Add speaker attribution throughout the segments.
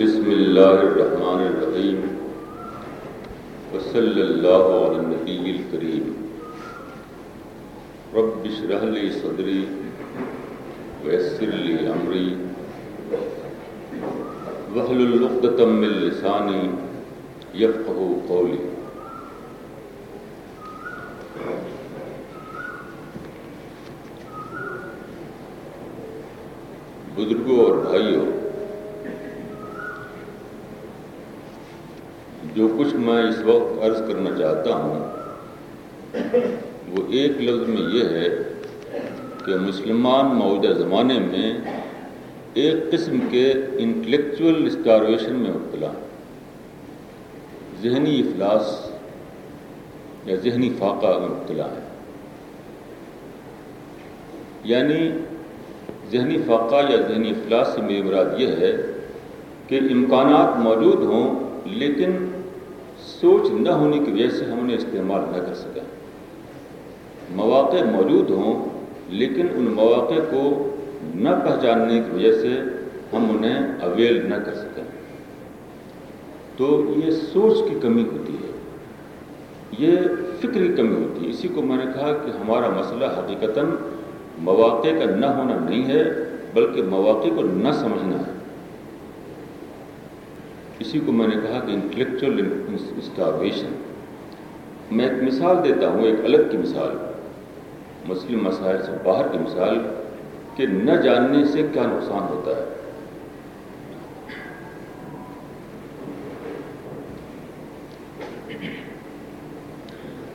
Speaker 1: بسم اللہ الرحمن الرحیم وصلی اللہ علی النبی الکریم. رب اشرح لی صدری ویسر لی امری. وحلل عقدۃ من لسانی یفقهوا قولی. بزرگوں اور بھائیوں جو کچھ میں اس وقت عرض کرنا چاہتا ہوں، وہ ایک لفظ میں یہ ہے کہ مسلمان موجودہ زمانے میں ایک قسم کے انٹلیکچول اسٹارویشن میں مبتلا ذہنی افلاس یا ذہنی فاقہ میں مبتلا ہے یعنی ذہنی فاقہ یا ذہنی افلاس سے میری مراد یہ ہے کہ امکانات موجود ہوں لیکن سوچ نہ ہونے کی وجہ سے ہم انہیں استعمال نہ کر سکیں مواقع موجود ہوں، لیکن ان مواقع کو نہ پہچاننے کی وجہ سے ہم انہیں اویل نہ کر سکیں تو یہ سوچ کی کمی ہوتی ہے۔ یہ فکری کمی ہوتی ہے۔ اسی کو میں نے کہا کہ ہمارا مسئلہ حقیقتاً مواقع کا نہ ہونا نہیں ہے، بلکہ مواقع کو نہ سمجھنا ہے۔ اسی کو میں نے کہا کہ انٹلیکچوئل اسٹارویشن میں ایک مثال دیتا ہوں، ایک الگ کی مثال. مسلم مسائل سے باہر کی مثال کہ نہ جاننے سے کیا نقصان ہوتا ہے۔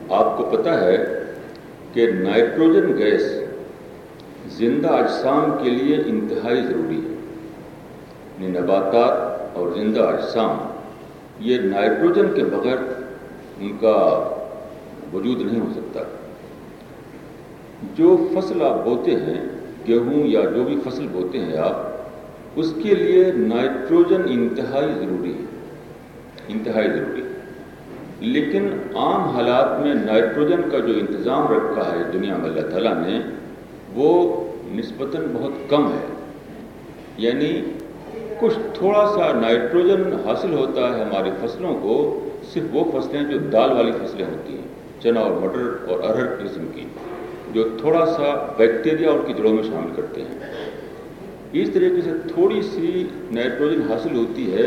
Speaker 1: آپ کو پتہ ہے کہ نائٹروجن گیس زندہ اجسام کے لیے انتہائی ضروری ہے۔ یعنی نباتات اور زندہ اجسام، یہ نائٹروجن کے بغیر ان کا وجود نہیں ہو سکتا۔ جو فصل آپ بوتے ہیں، گیہوں یا جو بھی فصل بوتے ہیں آپ، اس کے لیے نائٹروجن انتہائی ضروری ہے۔ انتہائی ضروری۔ ہے لیکن عام حالات میں نائٹروجن کا جو انتظام رکھا ہے دنیا میں، اللہ تعالیٰ نے، وہ نسبتاً بہت کم ہے۔ یعنی کچھ تھوڑا سا نائٹروجن حاصل ہوتا ہے ہماری فصلوں کو، صرف وہ فصلیں جو دال والی فصلیں ہوتی ہیں، چنا اور مٹر اور ارہر قسم کی، جو تھوڑا سا بیکٹیریا ان کی جڑوں میں شامل کرتے ہیں۔ اس طریقے سے تھوڑی سی نائٹروجن حاصل ہوتی ہے،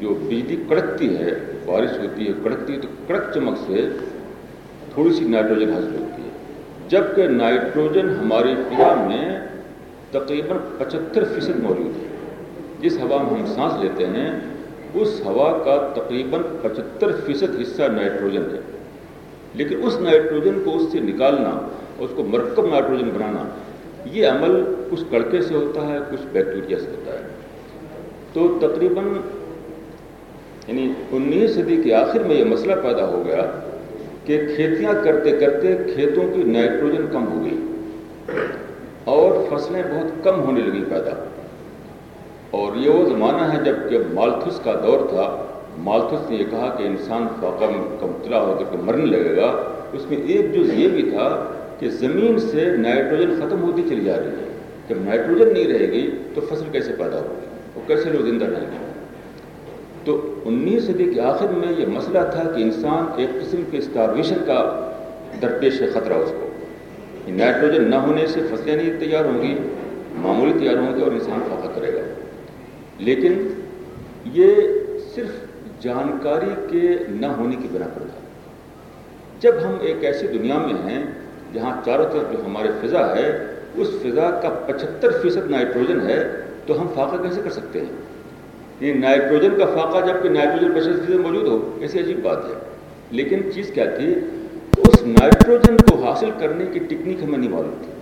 Speaker 1: جو بجلی کڑکتی ہے، بارش ہوتی ہے، کڑکتی ہے تو کڑک چمک سے تھوڑی سی نائٹروجن حاصل ہوتی ہے۔ جبکہ نائٹروجن ہماری فضا میں تقریباً پچہتر فیصد موجود ہے۔ جس ہوا میں ہم سانس لیتے ہیں، اس ہوا کا تقریباً پچہتر فیصد حصہ نائٹروجن ہے۔ لیکن اس نائٹروجن کو اس سے نکالنا، اس کو مرکب نائٹروجن بنانا، یہ عمل کچھ کڑکے سے ہوتا ہے، کچھ بیکٹیریا سے ہوتا ہے۔ تو تقریباً یعنی انیس صدی کے آخر میں یہ مسئلہ پیدا ہو گیا کہ کھیتیاں کرتے کرتے کھیتوں کی نائٹروجن کم ہو گئی اور فصلیں بہت کم ہونے لگیں پیدا۔ اور یہ وہ زمانہ ہے جبکہ مالتھس کا دور تھا، مالتھس نے یہ کہا کہ انسان فاقہ کا مبتلا ہو کر کے مرنے لگے گا۔ اس میں ایک جو یہ بھی تھا کہ زمین سے نائٹروجن ختم ہوتی چلی جا رہی ہے۔ جب نائٹروجن نہیں رہے گی تو فصل کیسے پیدا ہوگی؟ وہ کیسے لوگ زندہ رہیں گے؟ تو انیس صدی کے آخر میں یہ مسئلہ تھا کہ انسان ایک قسم کے اسٹارویشن کا درپیش ہے خطرہ اس کو۔ نائٹروجن نہ ہونے سے فصلیں نہیں تیار ہوں گی، معمولی تیار ہوں گی اور انسان فاقہ کرے لیکن یہ صرف جانکاری کے نہ ہونے کی بنا پر تھا۔ جب ہم ایک ایسی دنیا میں ہیں جہاں چاروں طرف جو ہمارے فضا ہے، اس فضا کا پچہتر فیصد نائٹروجن ہے، تو ہم فاقہ کیسے کر سکتے ہیں؟ یہ نائٹروجن کا فاقہ جبکہ نائٹروجن پچہتر فیصد موجود ہو ایسی عجیب بات ہے۔ لیکن چیز کیا تھی، اس نائٹروجن کو حاصل کرنے کی ٹیکنیک ہمیں نہیں معلوم تھی۔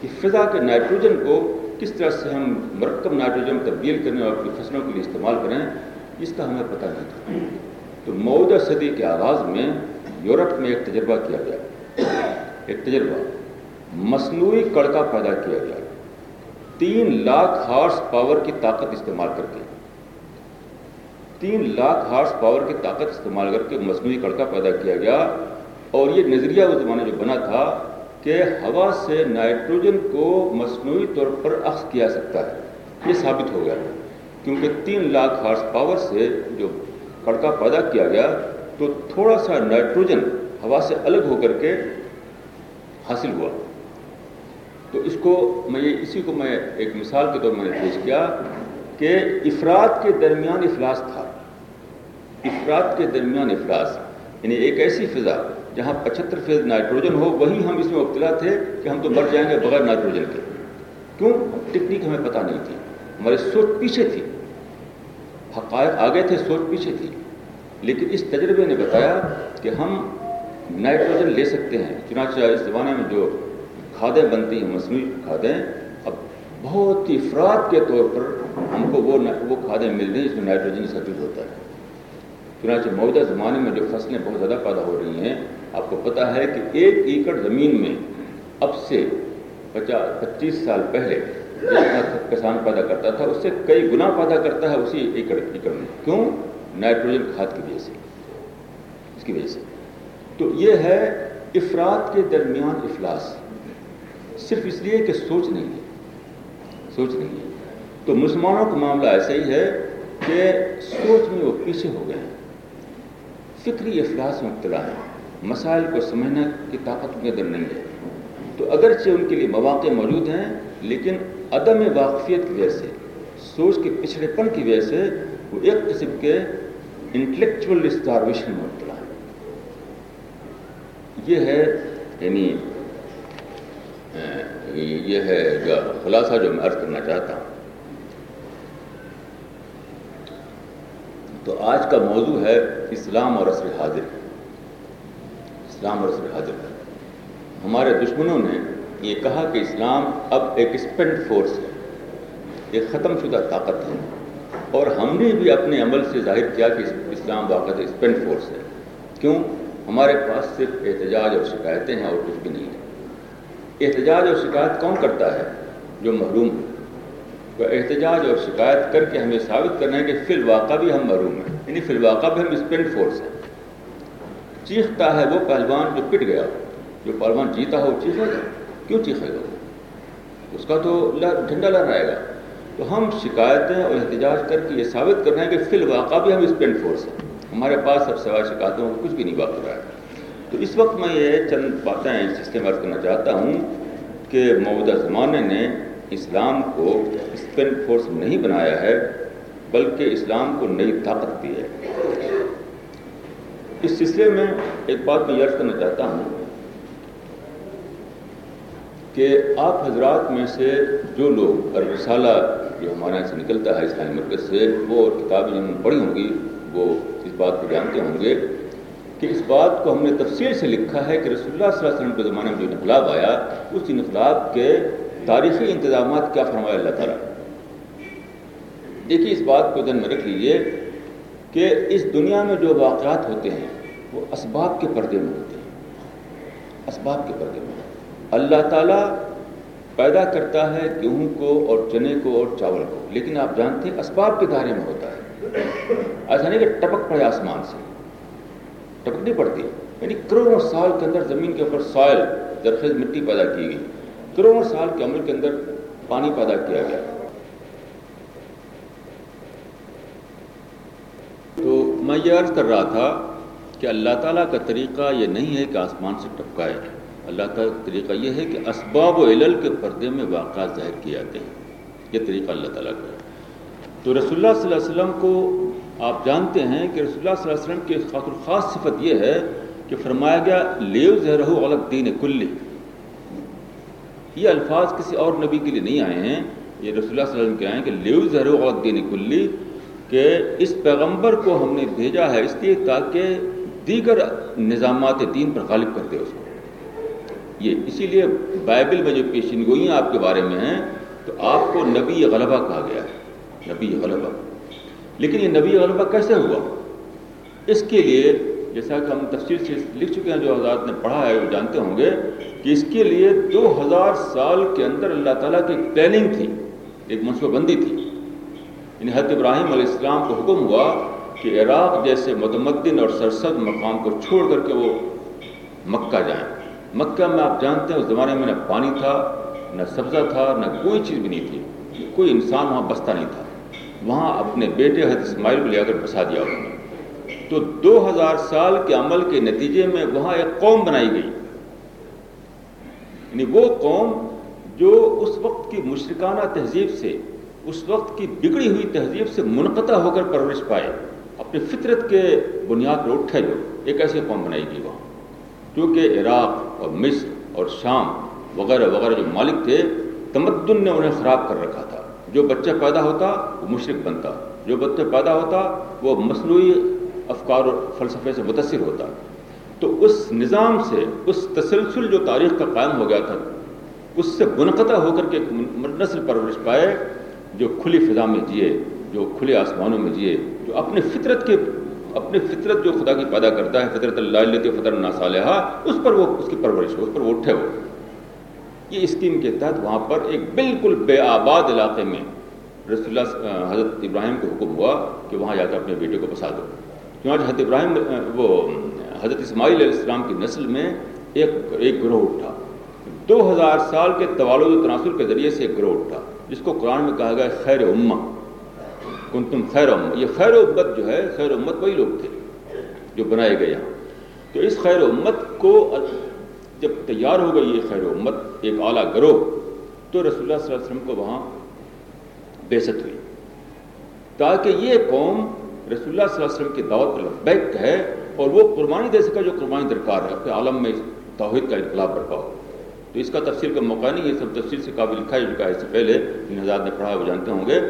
Speaker 1: کہ فضا کے نائٹروجن کو کس طرح سے ہم مرکب نائٹروجن تبدیل کرنے اور اپنی فصلوں کے لیے استعمال کریں، اس کا ہمیں پتہ نہیں تھا۔ تو موجودہ صدی کے آغاز میں یورپ میں ایک تجربہ کیا گیا۔ ایک تجربہ۔ مصنوعی کڑکا پیدا کیا گیا۔ تین لاکھ ہارس پاور کی طاقت استعمال کر کے۔ تین لاکھ ہارس پاور کی طاقت استعمال کر کے مصنوعی کڑکا پیدا کیا گیا۔ اور یہ نظریہ اس زمانے جو بنا تھا کہ ہوا سے نائٹروجن کو مصنوعی طور پر اخذ کیا سکتا ہے۔ یہ ثابت ہو گیا۔ کیونکہ تین لاکھ ہارس پاور سے جو کڑکا پیدا کیا گیا، تو تھوڑا سا نائٹروجن ہوا سے الگ ہو کر کے حاصل ہوا۔ تو اس کو میں اسی کو میں ایک مثال کے طور میں نے پیش کیا کہ افراد کے درمیان افلاس تھا۔ افراد کے درمیان افلاس یعنی ایک ایسی فضا جہاں پچہتر فیصد نائٹروجن ہو وہی ہم اس میں مبتلا تھے کہ ہم تو مر جائیں گے بغیر نائٹروجن کے۔ کیوں؟ ٹیکنیک ہمیں پتہ نہیں تھی۔ ہماری سوچ پیچھے تھی۔ حقائق آگے تھے، سوچ پیچھے تھی۔ لیکن اس تجربے نے بتایا کہ ہم نائٹروجن لے سکتے ہیں۔ چنانچہ اس زمانے میں جو کھادیں بنتی ہیں، مصنوعی کھادیں، اب بہت ہی افراد کے طور پر ہم کو وہ وہ کھادیں مل رہی ہیں جس میں نائٹروجن سبز ہوتا ہے۔ چنانچہ موجودہ زمانے میں جو فصلیں بہت زیادہ ہیں، آپ کو پتہ ہے کہ ایک ایکڑ زمین میں اب سے پچاس پچیس سال پہلے جتنا کسان پیدا کرتا تھا، اس سے کئی گنا پیدا کرتا ہے اسی ایکڑ ایکڑ میں۔ کیوں؟ نائٹروجن کھاد کی وجہ سے۔ اس کی وجہ سے۔ تو یہ ہے افراد کے درمیان افلاس۔ صرف اس لیے کہ سوچ نہیں ہے۔ سوچ نہیں ہے۔ تو مسلمانوں کا معاملہ ایسا ہی ہے کہ سوچ میں وہ پیچھے ہو گئے ہیں۔ فکری افلاس میں مبتلا ہے مسائل کو سمجھنے کی طاقت ان کے اندر نہیں ہے۔ تو اگرچہ ان کے لیے مواقع موجود ہیں، لیکن عدم واقفیت کی وجہ سے، سوچ کے پچھڑے پن کی وجہ سے، وہ ایک قسم کے انٹلیکچوئل اسٹارویشن میں مبتلا ہے یہ ہے یعنی یہ ہے جو خلاصہ جو میں عرض کرنا چاہتا ہوں۔ تو آج کا موضوع ہے اسلام اور عصر حاضر۔ اسلام اور عصر حاضر ہمارے دشمنوں نے یہ کہا کہ اسلام اب ایک اسپینڈ فورس ہے، ایک ختم شدہ طاقت ہے۔ اور ہم نے بھی اپنے عمل سے ظاہر کیا کہ اسلام واقع اسپینڈ فورس ہے۔ کیوں؟ ہمارے پاس صرف احتجاج اور شکایتیں ہیں اور کچھ بھی نہیں ہے۔ احتجاج اور شکایت کون کرتا ہے؟ جو محروم ہے۔ تو احتجاج اور شکایت کر کے ہمیں ثابت کرنا ہے کہ فی الواقع بھی ہم محروم ہیں یعنی فی الواقع بھی ہم اسپینڈ فورس ہیں۔ چیختا ہے وہ پہلوان جو پٹ گیا، جو پہلوان جیتا ہو، چیخے گا۔ کیوں چیخے گا اس کا تو جھنڈا لہرائے گا۔ تو ہم شکایتیں اور احتجاج کر کے یہ ثابت کرنا ہے کہ فی الواقع بھی ہم اسپینڈ فورس ہیں۔ ہمارے پاس اب سوائے شکایتوں کو کچھ بھی نہیں باقی رہا ہے۔ تو اس وقت میں یہ چند باتیں اس کے مرض کرنا چاہتا ہوں کہ موجودہ زمانے نے اسلام کو اسپینڈ فورس نہیں بنایا ہے، بلکہ اسلام کو نئی طاقت دی ہے۔ اس سلسلے میں ایک بات میں یاد کرنا چاہتا ہوں کہ آپ حضرات میں سے جو لوگ رسالہ جو ہمارے یہاں سے نکلتا ہے اسلامی مرکز سے، وہ کتابیں جنہوں نے پڑھی ہوں گی، وہ اس بات کو جانتے ہوں گے کہ اس بات کو ہم نے تفصیل سے لکھا ہے کہ رسول اللہ صلی اللہ علیہ وسلم کے زمانے میں جو انقلاب آیا اس انقلاب کے تاریخی انتظامات کیا فرمایا اللہ تعالیٰ؟ دیکھیے اس بات کو ذہن میں رکھ لیجیے کہ اس دنیا میں جو واقعات ہوتے ہیں، وہ اسباب کے پردے میں ہوتے ہیں۔ اسباب کے پردے میں۔ اللہ تعالیٰ پیدا کرتا ہے گیہوں کو اور چنے کو اور چاول کو۔ لیکن آپ جانتے ہیں اسباب کے دائرے میں ہوتا ہے۔ ایسا نہیں کہ ٹپک پڑے آسمان سے۔ ٹپک نہیں پڑتی یعنی کروڑوں سال کے اندر زمین کے اوپر سوائل درخیز مٹی پیدا کی گئی۔ کروڑوں سال کے عمل کے اندر پانی پیدا کیا گیا تو میں یہ عرض کر رہا تھا کہ اللہ تعالیٰ کا طریقہ یہ نہیں ہے کہ آسمان سے ٹپکائے۔ اللہ تعالیٰ کا طریقہ یہ ہے کہ اسباب و علل کے پردے میں واقعات ظاہر کیے جاتے ہیں۔ یہ طریقہ اللہ تعالیٰ کا ہے۔ تو رسول اللہ صلی اللہ علیہ وسلم کو آپ جانتے ہیں کہ رسول اللہ صلی اللہ علیہ وسلم کی خاطر خاص صفت یہ ہے کہ فرمایا گیا، لیو زہرہ غلط دین کلی یہ الفاظ کسی اور نبی کے لیے نہیں آئے ہیں۔ یہ رسول اللہ صلی اللہ علیہ وسلم کے آئے ہیں کہ لیو زہرہ غلط دین کلی کہ اس پیغمبر کو ہم نے بھیجا ہے اس لیے تاکہ دیگر نظامات دین پر غالب کر دے اس کو یہ اسی لیے بائبل میں جو پیشنگوئیاں آپ کے بارے میں ہیں، تو آپ کو نبی غلبہ کہا گیا ہے۔ نبی غلبہ۔ لیکن یہ نبی غلبہ کیسے ہوا؟ اس کے لیے جیسا کہ ہم تفصیل سے لکھ چکے ہیں، جو حضرات نے پڑھا ہے، وہ جانتے ہوں گے کہ اس کے لیے دو ہزار سال کے اندر اللہ تعالیٰ کی ایک پلاننگ تھی، ایک منصوبہ بندی تھی۔ یعنی حضرت ابراہیم علیہ السلام کو حکم ہوا کہ عراق جیسے متمدن اور سرسد مقام کو چھوڑ کر کے وہ مکہ جائیں۔ مکہ میں آپ جانتے ہیں اس زمانے میں نہ پانی تھا، نہ سبزہ تھا، نہ کوئی چیز بھی نہیں تھی۔ کوئی انسان وہاں بستا نہیں تھا۔ وہاں اپنے بیٹے حضرت اسماعیل کو لے کر بسا دیا انہوں نے۔ تو دو ہزار سال کے عمل کے نتیجے میں وہاں ایک قوم بنائی گئی۔ یعنی وہ قوم جو اس وقت کی مشرکانہ تہذیب سے اس وقت کی بگڑی ہوئی تہذیب سے منقطع ہو کر پرورش پائے، اپنی فطرت کے بنیاد پر اٹھے جو، ایک ایسی قوم بنائی گئی وہاں۔ کیونکہ عراق اور مصر اور شام وغیرہ وغیرہ جو مالک تھے، تمدن نے انہیں خراب کر رکھا تھا۔ جو بچہ پیدا ہوتا، وہ مشرق بنتا۔ جو بچہ پیدا ہوتا، وہ مصنوعی افکار اور فلسفے سے متاثر ہوتا۔ تو اس نظام سے، اس تسلسل جو تاریخ کا قائم ہو گیا تھا، اس سے منقطع ہو کر کے نسل پرورش پائے۔ جو کھلی فضا میں جیے، جو کھلے آسمانوں میں جیے، جو اپنے فطرت کے اپنی فطرت جو خدا کی پیدا کرتا ہے، فطرت اللہ فطر ناسالحہ اس پر وہ، اس کی پرورش ہو اس پر وہ اٹھے ہو یہ اسکیم کے تحت وہاں پر ایک بالکل بے آباد علاقے میں رسول اللہ حضرت ابراہیم کو حکم ہوا کہ وہاں جا کر اپنے بیٹے کو پسا دو۔ کیونکہ حضرت ابراہیم، وہ حضرت اسماعیل علیہ السلام کی نسل میں ایک ایک گروہ اٹھا۔ دو ہزار سال کے توالد و تناسل کے ذریعے سے ایک گروہ اٹھا۔ جس کو قرآن میں کہا گیا خیر امہ۔ کن تم خیر امت یہ خیر امت جو ہے، خیر امت وہی لوگ تھے جو بنائے گئے یہاں۔ تو اس خیر امت کو جب تیار ہو گئی یہ خیر امت، ایک اعلیٰ گروہ، تو رسول اللہ صلی اللہ علیہ وسلم کو وہاں بیست ہوئی۔ تاکہ یہ قوم رسول اللہ صلی اللہ علیہ وسلم کی دعوت پر لبیک ہے اور وہ قربانی دے سکا جو قربانی درکار ہے، اپنے عالم میں توحید کا انقلاب برپا ہو۔ تو اس کا تفصیل کا موقع نہیں یہ سب تفصیل سے قابل لکھا ہی چکا ہے اس سے پہلے ان حضرات نے پڑھا وہ جانتے ہوں گے۔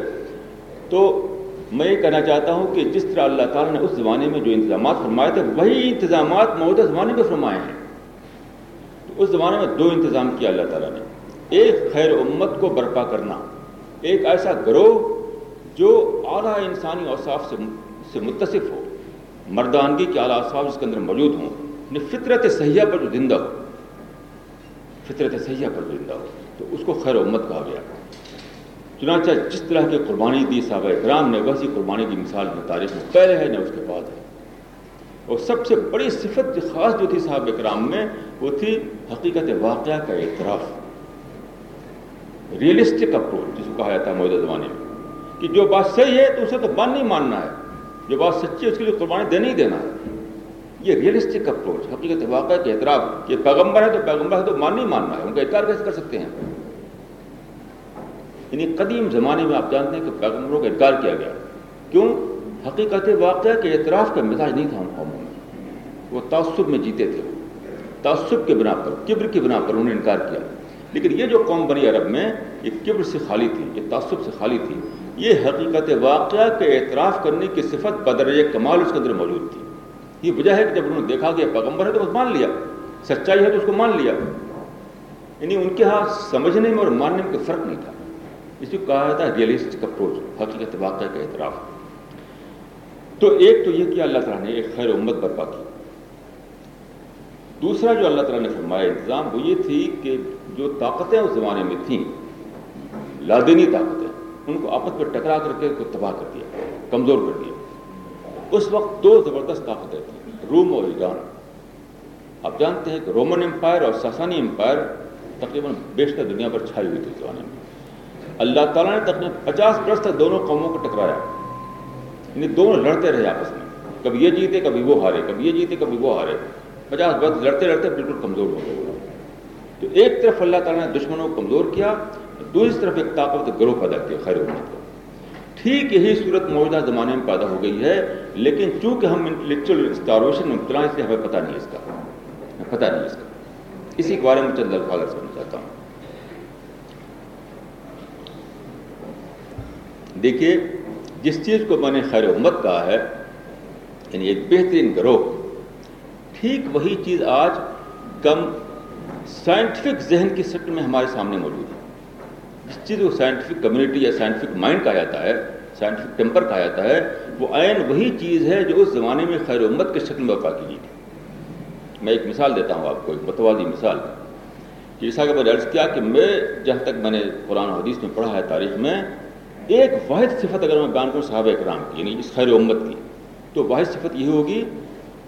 Speaker 1: تو میں یہ کہنا چاہتا ہوں کہ جس طرح اللہ تعالیٰ نے اس زمانے میں جو انتظامات فرمائے تھے، وہی انتظامات موجودہ زمانے میں فرمائے ہیں۔ تو اس زمانے میں دو انتظام کیا اللہ تعالیٰ نے۔ ایک خیر امت کو برپا کرنا، ایک ایسا گروہ جو اعلیٰ انسانی اوصاف سے سے متصف ہو، مردانگی کے اعلیٰ اوصاف اس کے اندر موجود ہوں فطرت سیاح پر جو زندہ ہو۔ فطرت سیاح پر زندہ ہو تو اس کو خیر امت کہا گیا۔ چنانچہ جس طرح کی قربانی دی صحابہ اکرام نے، ویسی قربانی کی مثال میں تاریخ میں پہلے ہے، نہ اس کے بعد ہے۔ اور سب سے بڑی صفت خاص جو تھی صحابہ اکرام میں، وہ تھی حقیقت واقعہ کا اعتراف۔ ریئلسٹک اپروچ، جس کو کہا جاتا ہے موجودہ زمانے میں۔ کہ جو بات صحیح ہے، تو اسے تو مان نہیں ماننا ہے۔ جو بات سچی ہے، اس کے لیے قربانی دینا ہی دینا ہے۔ یہ ریئلسٹک اپروچ حقیقت واقعہ کے اعتراف، یہ پیغمبر ہے تو پیغمبر ہے تو مان نہیں ماننا ہے، ان کا اعتراف کیسے کر سکتے ہیں؟ یعنی قدیم زمانے میں آپ جانتے ہیں کہ پیغمبروں کا انکار کیا گیا۔ کیوں؟ حقیقت واقعہ کے اعتراف کا مزاج نہیں تھا ان قوموں میں۔ وہ تعصب میں جیتے تھے۔ تعصب کے بنا پر، کبر کی بنا پر انہوں نے انکار کیا۔ لیکن یہ جو قوم بنی عرب میں، یہ کبر سے خالی تھی، یہ تعصب سے خالی تھی۔ یہ حقیقت واقعہ کے اعتراف کرنے کی صفت بدرج کمال اس کے اندر موجود تھی۔ یہ وجہ ہے کہ جب انہوں نے دیکھا کہ پیغمبر ہے تو اس مان لیا، سچائی ہے تو اس کو مان لیا۔ یعنی ان کے ہاں سمجھنے میں اور ماننے میں کوئی فرق نہیں تھا۔ اس کو کہا جاتا ہے ریئلسٹک اپروچ حقیقت واقعہ کا اعتراف۔ تو ایک تو یہ کیا اللہ تعالیٰ نے ایک خیر امت برپا کی۔ دوسرا جو اللہ تعالیٰ نے فرمایا انتظام وہ یہ تھی کہ جو طاقتیں اس زمانے میں تھیں، لادینی طاقتیں، ان کو آپس میں ٹکرا کر کے کو تباہ کر دیا، کمزور کر دیا۔ اس وقت دو زبردست طاقتیں تھیں، روم اور ایران۔ آپ جانتے ہیں کہ رومن امپائر اور ساسانی امپائر تقریباً بیشتر دنیا پر چھائی ہوئی تھی اس زمانے میں۔ اللہ تعالیٰ نے تقریباً پچاس برس تک دونوں قوموں کو ٹکرایا۔ یعنی دونوں لڑتے رہے آپس میں۔ کبھی یہ جیتے، کبھی وہ ہارے، کبھی یہ جیتے، کبھی وہ ہارے۔ پچاس برس لڑتے لڑتے بالکل کمزور ہو گئے۔ تو ایک طرف اللہ تعالیٰ نے دشمنوں کو کمزور کیا، دوسری طرف ایک طاقت گروہ پیدا کیا، خیر امت کو ٹھیک یہی صورت موجودہ زمانے میں پیدا ہو گئی ہے، لیکن چونکہ ہم انٹلیکچوئل اسٹارویشن میں مبتلا اس لیے ہمیں پتہ نہیں اس کا۔ پتہ نہیں اس کا۔ اسی کے بارے میں چند الفاظ کرنا چاہتا ہوں۔ دیکھیے، جس چیز کو میں نے خیر امت کہا ہے یعنی ایک بہترین گروہ، ٹھیک وہی چیز آج کم سائنٹیفک ذہن کی سکٹ میں ہمارے سامنے موجود ہے۔ جس چیز کو سائنٹیفک کمیونٹی یا سائنٹیفک مائنڈ کہا جاتا ہے سائنٹیفک ٹیمپر کہا جاتا ہے، وہ عین وہی چیز ہے جو اس زمانے میں خیر امت کے شکل میں وفا کی گئی تھی۔ میں ایک مثال دیتا ہوں آپ کو، ایک متوازی مثال۔ جیسا کہ میں نے عرض کیا کہ میں جہاں تک میں نے قرآن حدیث میں پڑھا ہے تاریخ میں، ایک واحد صفت اگر میں بیان کروں صحابہ اکرام کی یعنی اس خیر امت کی، تو واحد صفت یہ ہوگی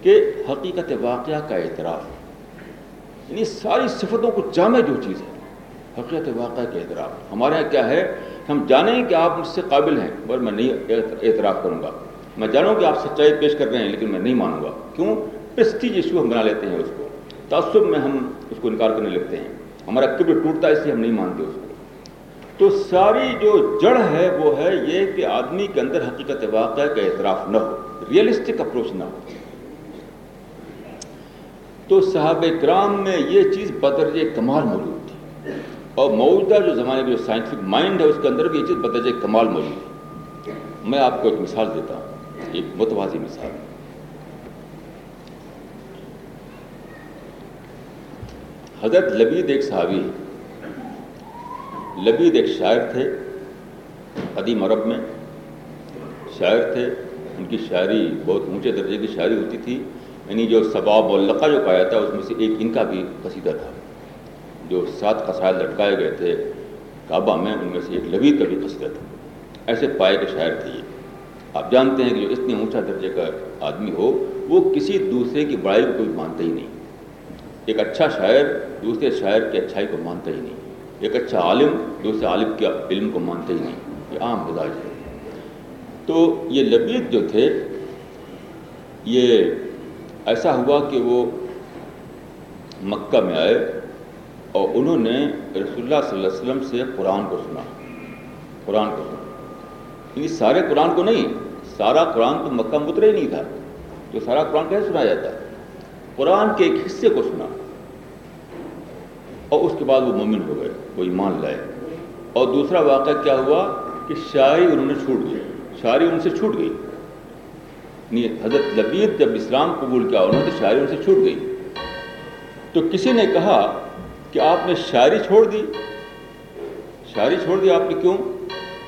Speaker 1: کہ حقیقت واقعہ کا اعتراف یعنی ساری صفتوں کو جامع جو چیز ہے حقیقت واقعہ کا اعتراف۔ ہمارے یہاں کیا ہے؟ ہم جانیں کہ آپ مجھ سے قابل ہیں اور میں نہیں اعتراف کروں گا۔ میں جانوں کہ آپ سچائی پیش کر رہے ہیں، لیکن میں نہیں مانوں گا۔ کیوں؟ پرسٹیج ایشو ہم بنا لیتے ہیں اس کو۔ تعصب میں ہم اس کو انکار کرنے لگتے ہیں۔ ہمارا کبر ٹوٹتا ہے، اس لیے ہم نہیں مانتے اس کو۔ تو ساری جو جڑ ہے، وہ ہے یہ کہ آدمی کے اندر حقیقت واقعہ کا اعتراف نہ ہو ریئلسٹک اپروچ نہ ہو۔ تو صحابہ کرام میں یہ چیز بدرج کمال موجود تھی۔ اور موجودہ جو زمانے کا جو سائنٹیفک مائنڈ ہے، اس کے اندر بھی یہ چیز بدرج کمال موجود ہے۔ میں آپ کو ایک مثال دیتا ہوں، ایک متوازی مثال۔ حضرت لبید ایک صحابی لبید ایک شاعر تھے، قدیم عرب میں۔ شاعر تھے، ان کی شاعری بہت اونچے درجے کی شاعری ہوتی تھی یعنی جو ثباب واللقہ جو پایا تھا، اس میں سے ایک ان کا بھی قصیدہ تھا۔ جو سات قصائد لٹکائے گئے تھے، کعبہ میں ان میں سے ایک لبید کا بھی قصیدہ تھا۔ ایسے پائے کے شاعر تھے یہ۔ آپ جانتے ہیں کہ جو اتنے اونچا درجے کا آدمی ہو، وہ کسی دوسرے کی بڑائی کو کوئی مانتا ہی نہیں۔ ایک اچھا شاعر دوسرے شاعر کی اچھائی کو مانتا ہی نہیں۔ ایک اچھا عالم دوسرے عالم کے علم کو مانتا ہی نہیں۔ یہ عام مزاج ہے۔ تو یہ لبید جو تھے، یہ ایسا ہوا کہ وہ مکہ میں آئے۔ اور انہوں نے رسول اللہ صلی اللہ علیہ وسلم سے قرآن کو سنا۔ قرآن کو سنا۔ یعنی سارے قرآن کو نہیں، سارا قرآن تو مکہ مترے ہی نہیں تھا۔ تو سارا قرآن کیسے سنا جاتا؟ ہے قرآن کے ایک حصے کو سنا۔ اور اس کے بعد وہ مومن ہو گئے، وہ ایمان لائے۔ اور دوسرا واقعہ کیا ہوا؟ کہ شاعری انہوں نے چھوٹ گئی شاعری ان سے چھوٹ گئی۔ یعنی حضرت لبید جب اسلام قبول کیا، انہوں نے شاعری ان سے چھوٹ گئی۔ تو کسی نے کہا کہ آپ نے شاعری چھوڑ دی۔ شاعری چھوڑ دی آپ نے کیوں؟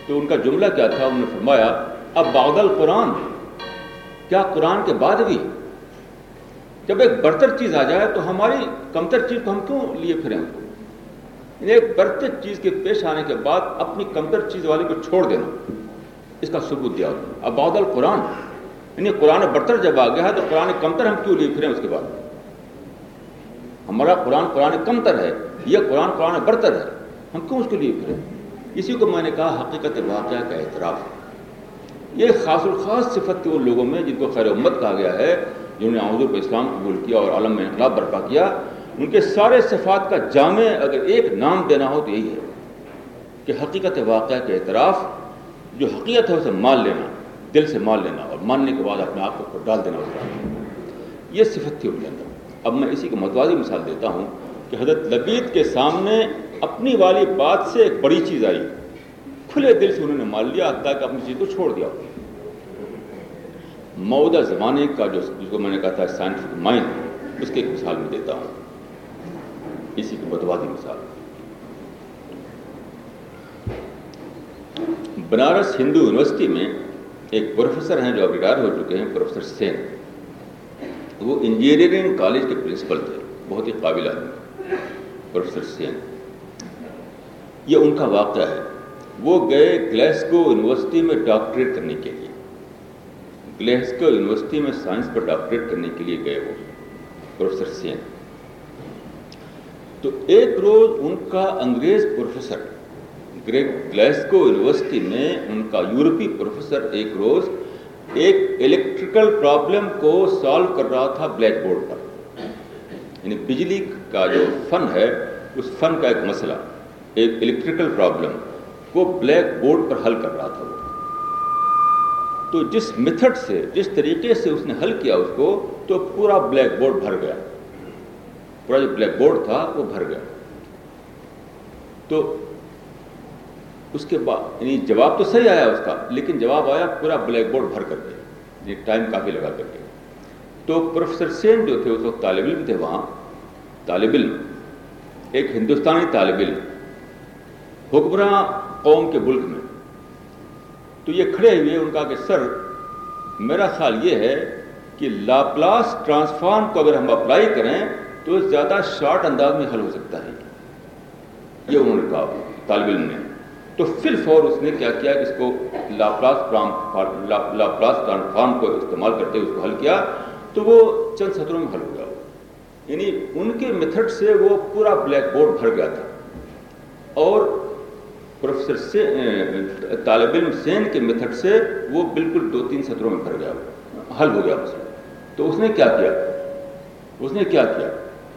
Speaker 1: تو ان کا جملہ کیا تھا؟ انہوں نے فرمایا، اب باغل قرآن کیا قرآن کے بعد بھی؟ جب ایک برتر چیز آ جائے تو ہماری کمتر چیز کو ہم کیوں لیے پھریں؟ یعنی ایک برتر چیز کے پیش آنے کے بعد اپنی کمتر چیز والے کو چھوڑ دینا۔ اس کا ثبوت دیا۔ اب باد القرآن۔ یعنی قرآن برتر جب آ گیا ہے تو قرآن کمتر ہم کیوں لیے پھریں اس کے بعد؟ ہمارا قرآن قرآن کمتر ہے، یہ قرآن قرآن برتر ہے۔ ہم کیوں اس کے لیے پھریں اسی کو میں نے کہا حقیقت واقعہ کا اعتراف یہ خاص الخاص صفت تھی ان لوگوں میں جن کو خیر امت کہا گیا ہے، جنہوں نے حضور کو اسلام قبول کیا اور عالم میں انقلاب برپا کیا، ان کے سارے صفات کا جامع اگر ایک نام دینا ہو تو یہی ہے کہ حقیقت واقعہ کے اعتراف، جو حقیقت ہے اسے مان لینا، دل سے مان لینا اور ماننے کے بعد اپنے آپ کو ڈال دینا۔ اس یہ صفت تھی ان کے اندر۔ اب میں اسی کو متوازی مثال دیتا ہوں کہ حضرت لبید کے سامنے اپنی والی بات سے ایک بڑی چیز آئی۔ کھلے دل سے انہوں نے مان لیا تاکہ اپنی چیز کو چھوڑ دیا۔ موجودہ زمانے کا جو جس کو میں نے کہا تھا سائنٹیفک مائنڈ اس کی ایک مثال میں دیتا ہوں۔ اسی کی متوازی مثال۔ بنارس ہندو یونیورسٹی میں ایک پروفیسر ہیں جو اب ریٹائر ہو چکے ہیں، پروفیسر سین۔ وہ انجینئرنگ کالج کے پرنسپل تھے، بہت ہی قابل آدمی پروفیسر سین۔ یہ ان کا واقعہ ہے۔ وہ گئے گلیسکو یونیورسٹی میں ڈاکٹریٹ کرنے کے لیے۔ گلیسکو یونیورسٹی میں سائنس پر ڈاکٹریٹ کرنے کے لیے گئے وہ پروفیسر سین۔ تو ایک روز ان کا انگریز پروفیسر گلیسکو یونیورسٹی میں ان کا یورپی پروفیسر ایک روز ایک الیکٹریکل پرابلم کو سالو کر رہا تھا بلیک بورڈ پر۔ یعنی بجلی کا جو فن ہے، اس فن کا ایک مسئلہ، ایک الیکٹریکل پرابلم کو بلیک بورڈ پر حل کر رہا تھا وہ۔ تو جس میتھڈ سے، جس طریقے سے اس نے حل کیا اس کو، تو پورا بلیک بورڈ بھر گیا۔ پورا جو بلیک بورڈ تھا، وہ بھر گیا۔ تو اس کے بعد یعنی جواب تو صحیح آیا اس کا، لیکن جواب آیا پورا بلیک بورڈ بھر کر کے یعنی ٹائم کافی لگا کر کے۔ تو پروفیسر سین جو تھے، اس وقت طالب علم تھے وہاں۔ طالب علم، ایک ہندوستانی طالب علم، حکمراں قوم کے ملک میں۔ تو یہ کھڑے ہوئے، ان کا کہ سر، میرا خیال یہ ہے کہ لاپلاس ٹرانسفارم کو اگر ہم اپلائی کریں، تو زیادہ شارٹ انداز میں حل ہو سکتا ہے۔ یہ انہوں نے کہا، طالب علم نے۔ تو فل فور اس نے کیا کیا اس کو لاپلاس لاپلاس ٹرانسفارم کو استعمال کرتے ہوئے اس کو حل کیا، تو وہ چند سطروں میں حل ہو گیا۔ یعنی ان کے میتھڈ سے وہ پورا بلیک بورڈ بھر گیا تھا۔ اور پروفیسر سے طالب علم سین کے میتھڈ سے وہ بالکل دو تین سطروں میں پھر گیا، حل ہو گیا مسئلہ تو اس نے کیا کیا؟ اس نے کیا کیا؟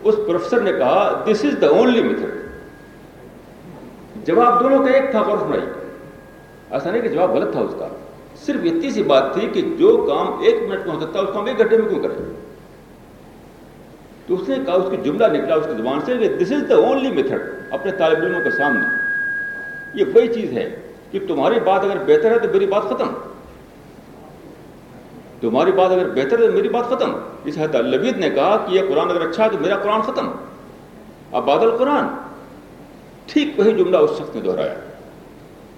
Speaker 1: اس پروفیسر نے کہا this is the only method جواب دونوں کا ایک تھا غور سنائی ایسا نہیں کہ جواب غلط تھا اس کا۔ صرف اتنی سی بات تھی کہ جو کام ایک منٹ میں ہو سکتا ہے، اس کام ایک گھنٹے میں کیوں کرے؟ تو اس نے کہا، اس کی جملہ نکلا اس کی زبان سے کہ دس از دا اونلی میتھڈ اپنے طالب علموں کے سامنے۔ یہ وہی چیز ہے کہ تمہاری بات اگر بہتر ہے تو میری بات ختم۔ تمہاری بات اگر بہتر ہے تو میری بات ختم۔ اس حد البید نے کہا کہ یہ قرآن اگر اچھا ہے تو میرا قرآن ختم۔ اب بادل قرآن۔ ٹھیک وہی جملہ اس شخص نے دہرایا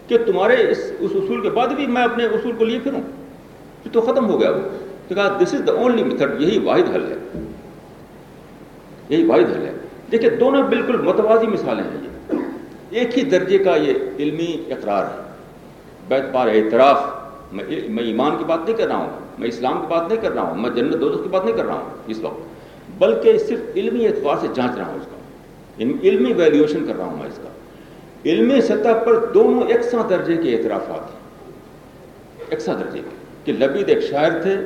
Speaker 1: کہ تمہارے اس اس اصول کے بعد بھی میں اپنے اصول کو لیے پھروں۔ تو ختم ہو گیا۔ وہ تو کہا this is the only method یہی واحد حل ہے۔ یہی واحد حل ہے۔ دیکھیں، دونوں بالکل متوازی مثالیں ہیں۔ یہ ایک ہی درجے کا یہ علمی اقرار ہے۔ بیت پار اعتراف، میں ایمان کی بات نہیں کر رہا ہوں، میں اسلام کی بات نہیں کر رہا ہوں، میں جنت دوست کی بات نہیں کر رہا ہوں اس وقت، بلکہ صرف علمی اعتبار سے جانچ رہا ہوں اس کو۔ کا علمی ویلیوشن کر رہا ہوں میں اس کا۔ علمی سطح پر دونوں یکساں درجے کے اعترافات ہیں۔ یکساں درجے کے۔ کہ لبید ایک شاعر تھے،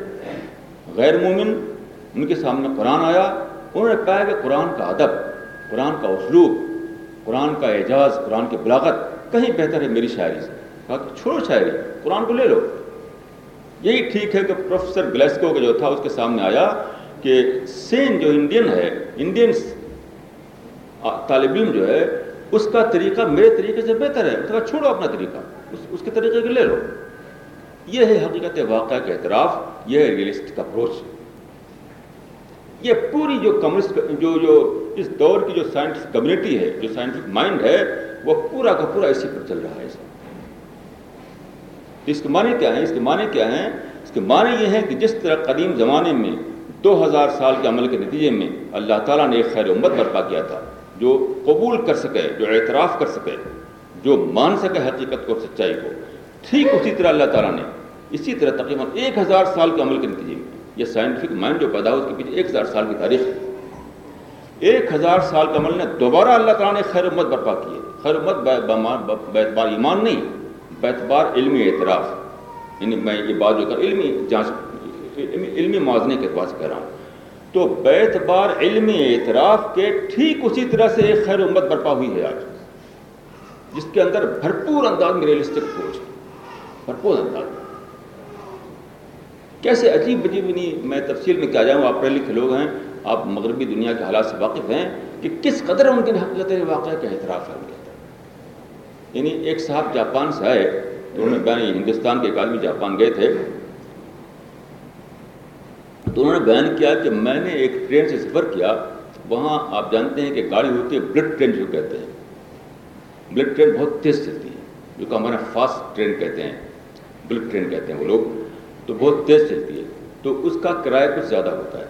Speaker 1: غیر مومن، ان کے سامنے قرآن آیا، انہوں نے پایا کہ قرآن کا ادب، قرآن کا اسلوب، قرآن کا اعجاز، قرآن کی بلاغت کہیں بہتر ہے میری شاعری سے۔ کہا کہ چھوڑو شاعری، قرآن کو لے لو۔ یہی ٹھیک ہے کہ پروفیسر گلیسکو کا جو تھا، اس کے سامنے آیا کہ سین جو انڈین ہے انڈین طالب علم جو ہے، اس کا طریقہ میرے طریقے سے بہتر ہے۔ اس کا چھوڑو اپنا طریقہ۔ اس اس کے طریقے کو لے لو یہ ہے حقیقت واقعہ کا اعتراف۔ یہ ہے ریئلسٹک اپروچ۔ یہ پوری جو کمیونسٹ جو جو اس دور کی جو سائنٹفک کمیونٹی ہے، جو سائنٹفک مائنڈ ہے، وہ پورا کا پورا اسی پر چل رہا ہے۔ اس کے معنی کیا ہیں؟ اس کے معنی کیا ہیں؟ اس کے معنی یہ ہیں کہ جس طرح قدیم زمانے میں دو ہزار سال کے عمل کے نتیجے میں اللہ تعالیٰ نے ایک خیر امت برپا کیا تھا جو قبول کر سکے، جو اعتراف کر سکے، جو مان سکے حقیقت کو، سچائی کو۔ ٹھیک اسی طرح اللہ تعالیٰ نے اسی طرح تقریباً ایک ہزار سال کے عمل کے نتیجے میں، یہ سائنٹیفک مائنڈ جو پیدا ہو اس کے پیچھے ایک ہزار سال کی تاریخ ہے۔ ایک ہزار سال کے عمل نے دوبارہ اللہ تعالیٰ نے خیر امت برپا کی ہے۔ خیر امت بیتبار ایمان نہیں بیتبار علمی اعتراف۔ یعنی میں یہ بات جو کر علمی جانچ علمی موازنے کے اعتبار سے کہہ رہا ہوں۔ تو بیت بار علمی اعتراف کے ٹھیک اسی طرح سے ایک خیر امت برپا ہوئی ہے آج۔ جس کے اندر بھرپور انداز میں ریئلسٹک سوچ بھرپور انداز۔ کیسے عجیب عجیب نہیں میں تفصیل میں کیا جاؤں؟ آپ پڑھے لکھے لوگ ہیں۔ آپ مغربی دنیا کے حالات سے واقف ہیں کہ کس قدر ان کے حقیقت واقعہ کا اعتراف ہے یعنی ایک صاحب جاپان سے آئے، تو انہوں نے بیان ہندوستان کے ایک آدمی جاپان گئے تھے۔ تو انہوں نے بیان کیا کہ میں نے ایک ٹرین سے سفر کیا، وہاں آپ جانتے ہیں کہ گاڑی ہوتی ہے بلڈ ٹرین جو کہتے ہیں۔ بلڈ ٹرین بہت تیز چلتی ہے، جو کہ ہمارے فاسٹ ٹرین کہتے ہیں۔ بلڈ ٹرین کہتے ہیں وہ لوگ، تو بہت تیز چلتی ہے۔ تو اس کا کرایہ کچھ زیادہ ہوتا ہے۔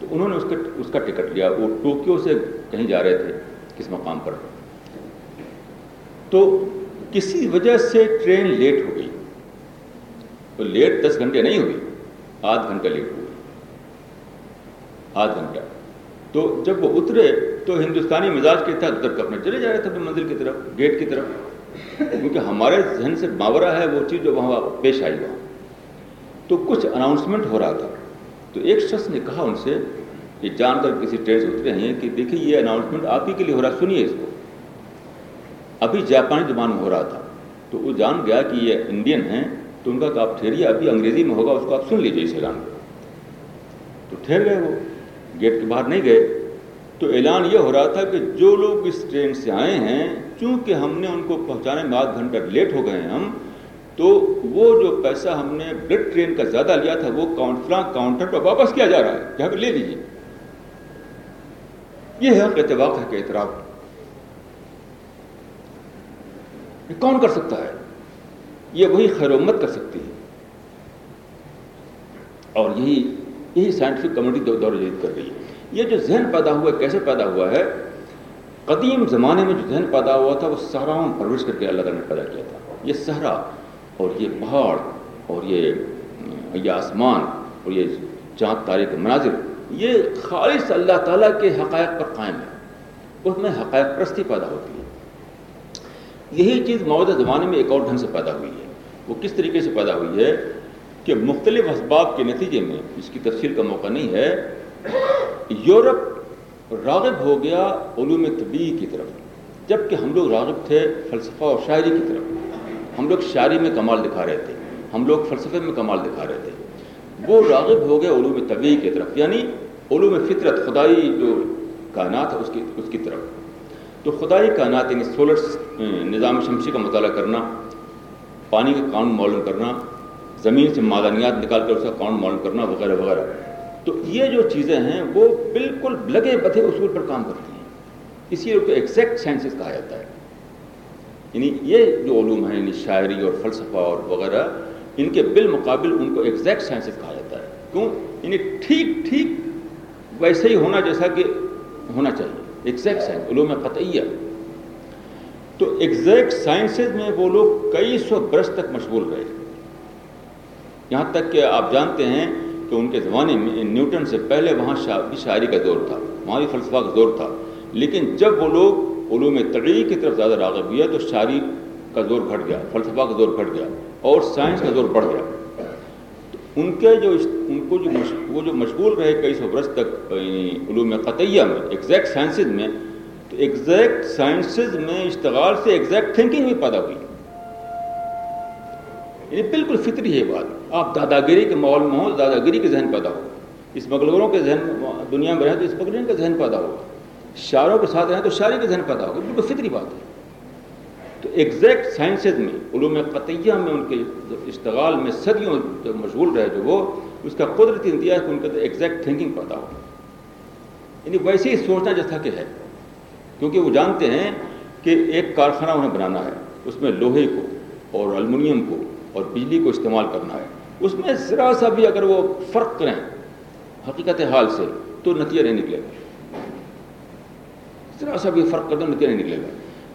Speaker 1: تو انہوں نے اس کا اس کا ٹکٹ لیا، وہ ٹوکیو سے کہیں جا رہے تھے کس مقام پر۔ تو کسی وجہ سے ٹرین لیٹ ہو گئی۔ تو لیٹ دس گھنٹے نہیں ہوئی، آدھ گھنٹہ لیٹ ہوئی آدھ گھنٹہ تو جب وہ اترے تو ہندوستانی مزاج کے تحت اتر کر چلے جا رہے تھے اپنی منزل کی طرف، گیٹ کی طرف۔ کیونکہ ہمارے ذہن سے ماورا ہے وہ چیز جو وہاں پیش آئی وہاں۔ تو کچھ اناؤنسمنٹ ہو رہا تھا۔ تو ایک شخص نے کہا ان سے یہ جان کر کسی ٹرین سے اترے ہیں کہ دیکھیے یہ اناؤنسمنٹ آپ ہی کے لیے ہو رہا ہے، سنیے اس کو۔ ابھی جاپانی زبان میں ہو رہا تھا۔ تو وہ جان گیا کہ یہ انڈین ہیں، تو ان کا کہ آپ ٹھہریے، ابھی انگریزی میں ہوگا، اس کو آپ سن لیجیے اس اعلان کو۔ تو ٹھہر گئے وہ۔ گیٹ کے باہر نہیں گئے، تو اعلان یہ ہو رہا تھا کہ جو لوگ اس ٹرین سے آئے ہیں، چونکہ ہم نے ان کو پہنچانے میں آدھ گھنٹہ لیٹ ہو گئے ہیں ہم، تو وہ جو پیسہ ہم نے بلڈ ٹرین کا زیادہ لیا تھا، وہ کاؤنٹر کاؤنٹر پر واپس کیا جا رہا ہے جہاں پہ لے لیجیے یہ ہے اتفاق ہے کہ اعتراف۔ یہ کون کر سکتا ہے؟ یہ وہی خیر امت کر سکتی ہے۔ اور یہی یہی سائنٹیفک کمیونٹی دور جدید کر رہی ہے۔ یہ جو ذہن پیدا ہوا ہے، کیسے پیدا ہوا ہے؟ قدیم زمانے میں جو ذہن پیدا ہوا تھا، وہ سہراؤں پرورش کر کے اللہ تعالیٰ نے پیدا کیا تھا۔ یہ صحرا اور یہ پہاڑ اور یہ یہ آسمان اور یہ چاند تارے کے مناظر، یہ خالص اللہ تعالیٰ کے حقائق پر قائم ہے۔ اس میں حقائق پرستی پیدا ہوتی ہے۔ یہی چیز موجودہ زمانے میں ایک اور ڈھنگ سے پیدا ہوئی ہے۔ وہ کس طریقے سے پیدا ہوئی ہے؟ کہ مختلف اسباب کے نتیجے میں اس کی تفصیل کا موقع نہیں ہے، یورپ راغب ہو گیا علوم طبی کی طرف جبکہ ہم لوگ راغب تھے فلسفہ اور شاعری کی طرف۔ ہم لوگ شاعری میں کمال دکھا رہے تھے، ہم لوگ فلسفے میں کمال دکھا رہے تھے۔ وہ راغب ہو گئے علوم طبی کی طرف یعنی علوم فطرت، خدائی جو کائنات ہے، اس کی اس کی طرف۔ تو خدائی کائنات یعنی سولر نظام شمسی کا مطالعہ کرنا، پانی کا قانون معلوم کرنا زمین سے معدنیات نکال کر اس کا قانون معلوم کرنا وغیرہ وغیرہ۔ تو یہ جو چیزیں ہیں وہ بالکل لگے بدھے اصول پر کام کرتی ہیں۔ اسی لیے ایگزیکٹ سائنسز کہا جاتا ہے۔ یعنی یہ جو علوم ہیں یعنی شاعری اور فلسفہ اور وغیرہ، ان کے بالمقابل ان کو ایگزیکٹ سائنسز کہا جاتا ہے۔ کیوں؟ یعنی ٹھیک ٹھیک ویسے ہی ہونا جیسا کہ ہونا چاہیے۔ ایگزیکٹ سائنس علوم قطعیہ۔ تو ایگزیکٹ سائنسز میں وہ لوگ کئی سو برس تک مشغول رہے۔ یہاں تک کہ آپ جانتے ہیں کہ ان کے زمانے میں نیوٹن سے پہلے وہاں بھی شاعری کا دور تھا وہاں بھی فلسفہ کا دور تھا۔ لیکن جب وہ لوگ علوم طریقے کی طرف زیادہ راغب ہوئے تو شاعری کا دور گھٹ گیا، فلسفہ کا دور گھٹ گیا اور سائنس کا دور بڑھ گیا۔ ان کے جو ان کو جو وہ جو مشغول رہے کئی سو برس تک یعنی علوم قطعیہ میں ایگزیکٹ سائنسز میں، تو ایگزیکٹ سائنسز میں اشتغال سے ایگزیکٹ تھنکنگ بھی پیدا ہوئی۔ یہ بالکل فطری ہے بات۔ آپ دادا گیری کے ماحول میں ہوں دادا گیری کے ذہن پیدا ہو۔ اس مغلوروں کے ذہن دنیا میں رہیں تو اس کا ذہن پیدا ہوگا شاعروں کے ساتھ رہیں تو شاعری کا ذہن پیدا ہوگا بالکل فطری بات ہے۔ تو ایگزیکٹ سائنسز میں، علوم قطعیہ میں ان کے اشتغال میں صدیوں جو مشغول رہے جو وہ، اس کا قدرتی نتیجہ ہے کہ ان کا تو ایگزیکٹ تھنکنگ پیدا ہو۔ یعنی ویسے ہی سوچنا جیسا کہ ہے۔ کیونکہ وہ جانتے ہیں کہ ایک کارخانہ انہیں بنانا ہے، اس میں لوہے کو اور المونیم کو اور بجلی کو استعمال کرنا ہے۔ اس میں ذرا سا بھی اگر وہ فرق کریں، حقیقت حال سے تو نتیجہ نہیں نکلے گا۔ ذرا سا بھی فرق کر دو نتیجہ نہیں نکلے گا۔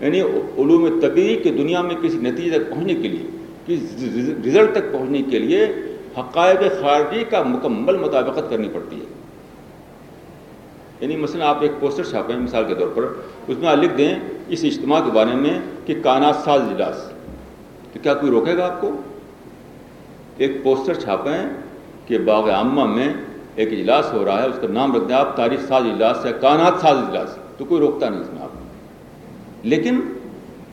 Speaker 1: یعنی علوم طبی کی دنیا میں کسی نتیجے تک پہنچنے کے لیے، کسی رزلٹ تک پہنچنے کے لیے حقائق خارجی کا مکمل مطابقت کرنی پڑتی ہے۔ یعنی مثلا آپ ایک پوسٹر چھاپیں، مثال کے طور پر، اس میں آپ لکھ دیں، اس اجتماع کے بارے میں کہ کائنات ساز اجلاس، تو کیا کوئی روکے گا آپ کو؟ ایک پوسٹر چھاپیں کہ باغ عامہ میں ایک اجلاس ہو رہا ہے، اس کا نام رکھ دیں آپ تاریخ ساز اجلاس یا کائنات ساز اجلاس، تو کوئی روکتا نہیں اس میں آپ لیکن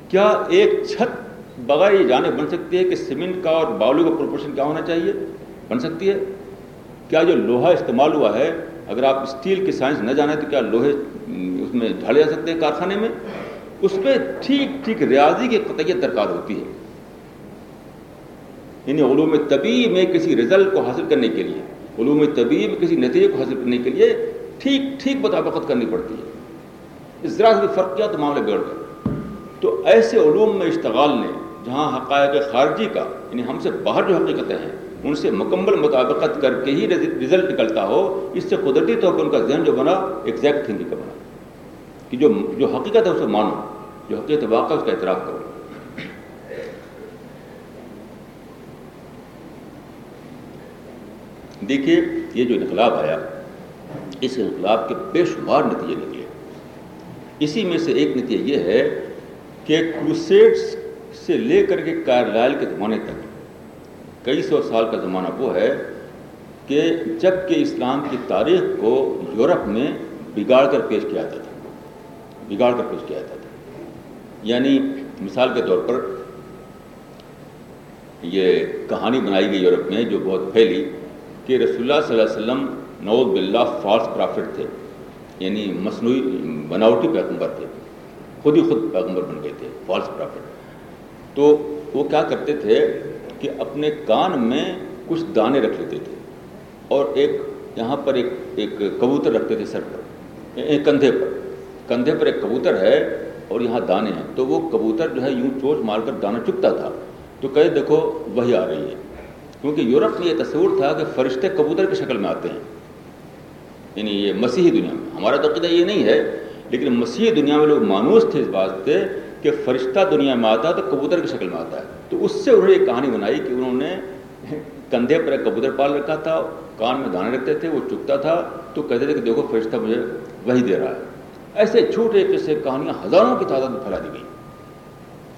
Speaker 1: کیا ایک چھت بغیر یہ جانے بن سکتی ہے کہ سیمنٹ کا اور بالو کا پروپورشن کیا ہونا چاہیے؟ بن سکتی ہے۔ کیا جو لوہا استعمال ہوا ہے، اگر آپ اسٹیل کی سائنس نہ جانیں تو کیا لوہے اس میں ڈھالے جا سکتے ہیں کارخانے میں؟ اس پہ ٹھیک ٹھیک ریاضی کی قطعیت درکار ہوتی ہے۔ یعنی علوم طبی میں کسی رزلٹ کو حاصل کرنے کے لیے، علوم طبی میں کسی نتیجے کو حاصل کرنے کے لیے ٹھیک ٹھیک مطابقت کرنی پڑتی ہے۔ اس ذرا سے فرق کیا تو معاملے بگڑ گئے تو ایسے علوم میں اشتغال نے، جہاں حقائق خارجی کا یعنی ہم سے باہر جو حقیقتیں ہیں، ان سے مکمل مطابقت کر کے ہی رزلٹ نکلتا ہو، اس سے قدرتی طور پر ان کا ذہن جو بنا ایگزیکٹ تھنکنگ کا بنا۔ کہ جو جو حقیقت ہے، اسے مانو، جو حقیقت واقع اس کا اعتراف کرو۔ دیکھیے، یہ جو انقلاب آیا، اس انقلاب کے بے شمار نتیجے نکلے۔ اسی میں سے ایک نتیجہ یہ ہے کہ کروسیڈس سے لے کر کے کارلائل کے زمانے تک، کئی سو سال کا زمانہ وہ ہے کہ جبکہ اسلام کی تاریخ کو یورپ میں بگاڑ کر پیش کیا جاتا تھا۔ بگاڑ کر پیش کیا جاتا تھا۔ یعنی مثال کے طور پر یہ کہانی بنائی گئی یورپ میں جو بہت پھیلی۔ کہ رسول اللہ صلی اللہ علیہ وسلم نوز باللہ فالس پرافٹ تھے یعنی مصنوعی بناوٹی پیغمبر تھے، خود ہی خود پیغمبر بن گئے تھے فالس پرافٹ۔ تو وہ کیا کرتے تھے کہ اپنے کان میں کچھ دانے رکھ لیتے تھے اور ایک یہاں پر ایک ایک کبوتر رکھتے تھے سر پر کندھے پر۔ کندھے پر ایک کبوتر ہے اور یہاں دانے ہیں۔ تو وہ کبوتر جو ہے یوں چوٹ مار کر دانا چکتا تھا۔ تو کہے، دیکھو، وہی آ رہی ہے۔ کیونکہ یورپ میں یہ تصور تھا کہ فرشتے کبوتر کی شکل میں آتے ہیں۔ یعنی یہ مسیحی دنیا میں۔ ہمارا تو یہ نہیں ہے، لیکن مسیحی دنیا میں لوگ مانوس تھے اس بات سے کہ فرشتہ دنیا میں آتا ہے تو کبوتر کی شکل میں آتا ہے۔ تو اس سے انہوں نے ایک کہانی بنائی کہ انہوں نے کندھے پر ایک کبوتر پال رکھا تھا، کان میں دانے رکھتے تھے، وہ چکتا تھا۔ تو کہتے تھے کہ دیکھو، فرشتہ مجھے وہی دے رہا ہے۔ ایسے چھوٹے قصے، کہانیاں ہزاروں کی تعداد میں پھیلا دی گئی۔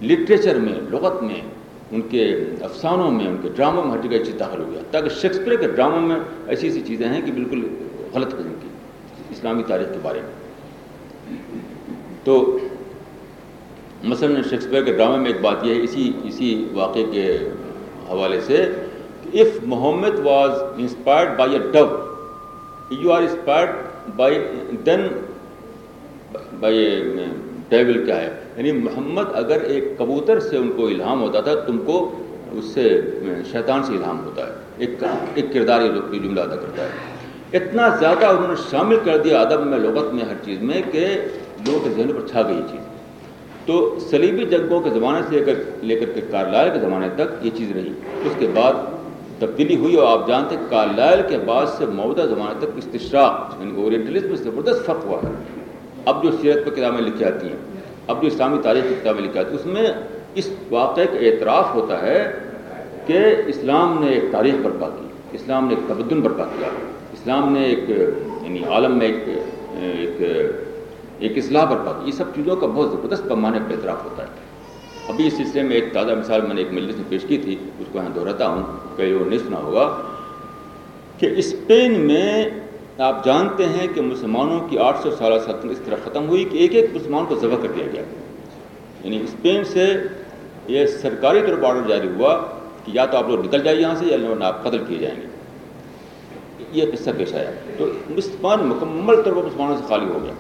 Speaker 1: لٹریچر میں، لغت میں ان کے افسانوں میں، ان کے ڈراموں میں ہر جگہ چیز داخل ہو گیا۔ تاکہ شیکسپیئر کے ڈراموں میں ایسی ایسی چیزیں ہیں کہ بالکل غلط قسم کی، اسلامی تاریخ کے بارے میں۔ تو مثلاً شیکسپیئر کے ڈرامے میں ایک بات یہ ہے، اسی اسی واقعے کے حوالے سے if Muhammad was inspired by a do you are inspired by then by devil کیا ہے۔ یعنی محمد اگر ایک کبوتر سے ان کو الہام ہوتا تھا، تم کو اس سے شیطان سے الہام ہوتا ہے۔ ایک ایک کردار یہ جملہ ادا کرتا ہے۔ اتنا زیادہ انہوں نے شامل کر دیا ادب میں، لغت میں، ہر چیز میں، کہ لوگوں کے ذہنوں پر چھا گئی چیز۔ تو سلیبی جنگوں کے زمانے سے لے کر لے کر کے کارلائل کے زمانے تک یہ چیز رہی۔ اس کے بعد تبدیلی ہوئی اور آپ جانتے ہیں، کارلائل کے بعد سے موجودہ زمانے تک استشراق یعنی اورینٹلزم میں زبردست فرق ہوا۔ ہے اب جو سیرت پر کتابیں لکھی جاتی ہیں، اب جو اسلامی تاریخ کی کتابیں لکھی جاتی ہیں، اس میں اس واقعے کا اعتراف ہوتا ہے کہ اسلام نے ایک تاریخ برپا کی، اسلام نے ایک تبدن برپا کیا، اسلام نے ایک یعنی عالم میں ایک ایک ایک اصلاح برپا کی۔ یہ سب چیزوں کا بہت زبردست پیمانے پر اعتراف ہوتا ہے۔ ابھی اس سلسلے میں ایک تازہ مثال میں نے ایک مجلس میں پیش کی تھی، اس کو یہاں دہراتا ہوں کہ وہ نہیں سنا ہوگا کہ اسپین میں آپ جانتے ہیں کہ مسلمانوں کی آٹھ سو سالہ سلطنت اس طرح ختم ہوئی کہ ایک ایک مسلمان کو ذبح کر دیا گیا۔ یعنی اسپین سے یہ سرکاری طور پر آرڈر جاری ہوا کہ یا تو آپ لوگ نکل جائیں یہاں سے یا لوگ آپ قتل کیے جائیں گے۔ یہ قصہ پیش آیا۔ تو مسلمان مکمل طور پر مسلمانوں سے خالی ہو گیا۔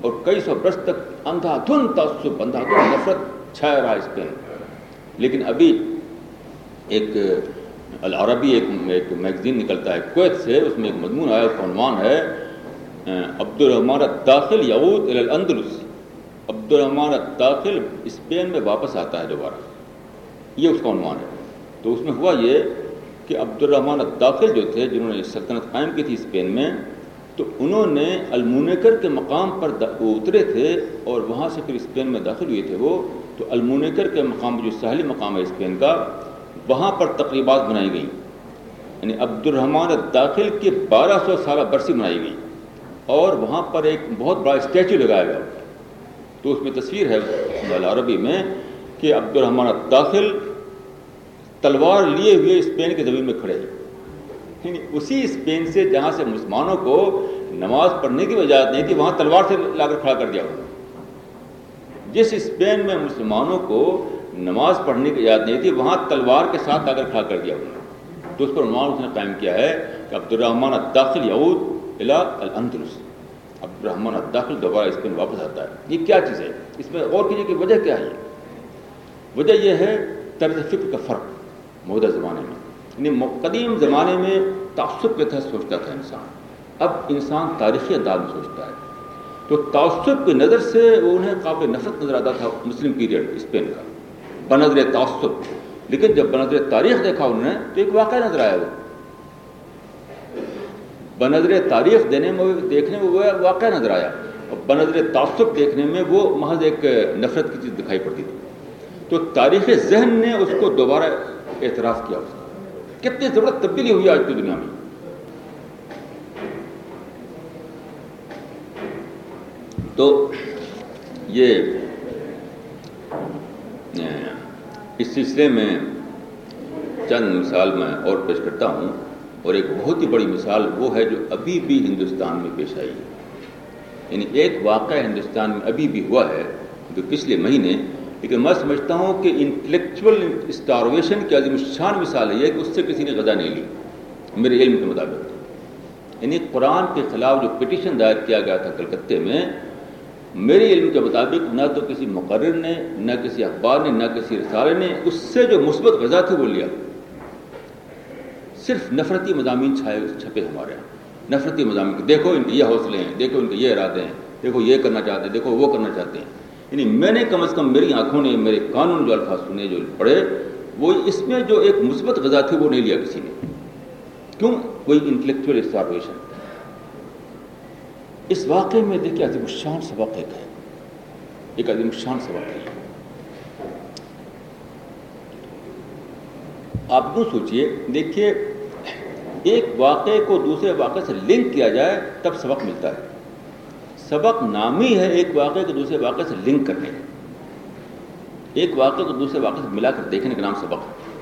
Speaker 1: اور کئی سو برس تک اندھا دھن تعصب اندھا دھن، نفرت چھایا رہا اسپین۔ لیکن ابھی ایک العربی ایک ایک میگزین نکلتا ہے، کویت سے اس میں ایک مضمون آیا، اس کا عنوان ہے عبدالرحمٰن داخل یعود الاندلس۔ عبدالرحمانہ داخل اسپین میں واپس آتا ہے دوبارہ۔ یہ اس کا عنوان ہے۔ تو اس میں ہوا یہ کہ عبد الرحمان داخل جو تھے، جنہوں نے سلطنت قائم کی تھی اسپین میں، تو انہوں نے المونیکر کے مقام پر اترے تھے اور وہاں سے پھر اسپین میں داخل ہوئے تھے وہ۔ تو المونیکر کے مقام، جو ساحلی مقام ہے اسپین کا وہاں پر تقریبات بنائی گئیں یعنی عبد الرحمٰن داخل کی بارہ سو سالہ برسی بنائی گئی۔ اور وہاں پر ایک بہت بڑا اسٹیچو لگایا گیا۔ تو اس میں تصویر ہے عربی میں کہ عبد الرحمٰن داخل تلوار لیے ہوئے اسپین کے زمین میں کھڑے یعنی اسی اسپین سے جہاں سے مسلمانوں کو نماز پڑھنے کی اجازت نہیں تھی، وہاں تلوار سے لا کر کھڑا کر دیا جس اسپین میں مسلمانوں کو نماز پڑھنے کی اجازت نہیں تھی، وہاں تلوار کے ساتھ لا کر کھڑا کر دیا انہوں نے۔ تو اس پر عنوان اس نے قائم کیا ہے کہ عبد الرحمٰن الداخل یعود الا الندرس عبد الرحمٰن الداخل دوبارہ اسپین واپس آتا ہے۔ یہ کیا چیز ہے؟ اس میں غور کیجیے کہ وجہ کیا ہے۔ وجہ یہ ہے طرز فکر کا فرق موجودہ زمانے میں۔ یعنی قدیم زمانے میں تعصب کے تحت سوچتا تھا انسان۔ اب انسان تاریخی انداز میں سوچتا ہے۔ تو تعصب کی نظر سے وہ انہیں قابل نفرت نظر آتا تھا مسلم پیریڈ، اسپین کا۔ بنظر تعصب۔ لیکن جب بنظر تاریخ دیکھا انہوں نے، تو ایک واقعہ نظر آیا وہ۔ بنظر تاریخ دینے میں، دیکھنے میں وہ واقعہ نظر آیا۔ اور بنظر تعصب دیکھنے میں وہ محض ایک نفرت کی چیز دکھائی پڑتی تھی۔ تو تاریخ ذہن نے اس کو دوبارہ اعتراف کیا۔ اس کا کتنی ضرورت تبدیلی ہوئی آج کی دنیا میں۔ تو یہ اس سلسلے میں چند مثال میں اور پیش کرتا ہوں اور ایک بہت ہی بڑی مثال وہ ہے جو ابھی بھی ہندوستان میں پیش آئی ہے۔ یعنی ایک واقعہ ہندوستان میں ابھی بھی ہوا ہے جو پچھلے مہینے لیکن میں سمجھتا ہوں کہ انٹلیکچوئل اسٹارویشن کی عظیم شان مثال ہے، یہ کہ اس سے کسی نے غذا نہیں لی۔ میرے علم کے مطابق۔ یعنی قرآن کے خلاف جو پٹیشن دائر کیا گیا تھا کلکتے میں میرے علم کے مطابق نہ تو کسی مقرر نے، نہ کسی اخبار نے، نہ کسی رسالے نے اس سے جو مثبت غذا تھی وہ لیا۔ صرف نفرتی مضامین چھائے، چھپے ہمارے یہاں نفرتی مضامین دیکھو، ان کے یہ حوصلے ہیں، دیکھو ان کے یہ ارادے ہیں، دیکھو یہ کرنا چاہتے ہیں، دیکھو وہ کرنا چاہتے ہیں۔ یعنی میں نے کم از کم میری آنکھوں نے، میرے قانون جو الفاظ سنے، جو پڑھے، وہ اس میں جو ایک مثبت غذا تھی وہ نہیں لیا کسی نے۔ کیوں؟ کوئی انٹلیکچوئل اسٹارویشن اس واقعے میں دیکھیے، عظیم الشان سبق ایک ہے۔ ایک عظیم الشان سبق ہے۔ آپ کیوں سوچئے، دیکھیے، ایک واقعے کو دوسرے واقعے سے لنک کیا جائے تب سبق ملتا ہے۔ سبق نامی ہے ایک واقعے کو دوسرے واقعے سے لنک کرنے۔ کا ایک واقعے کو دوسرے واقعے سے ملا کر دیکھنے کا نام سبق ہے۔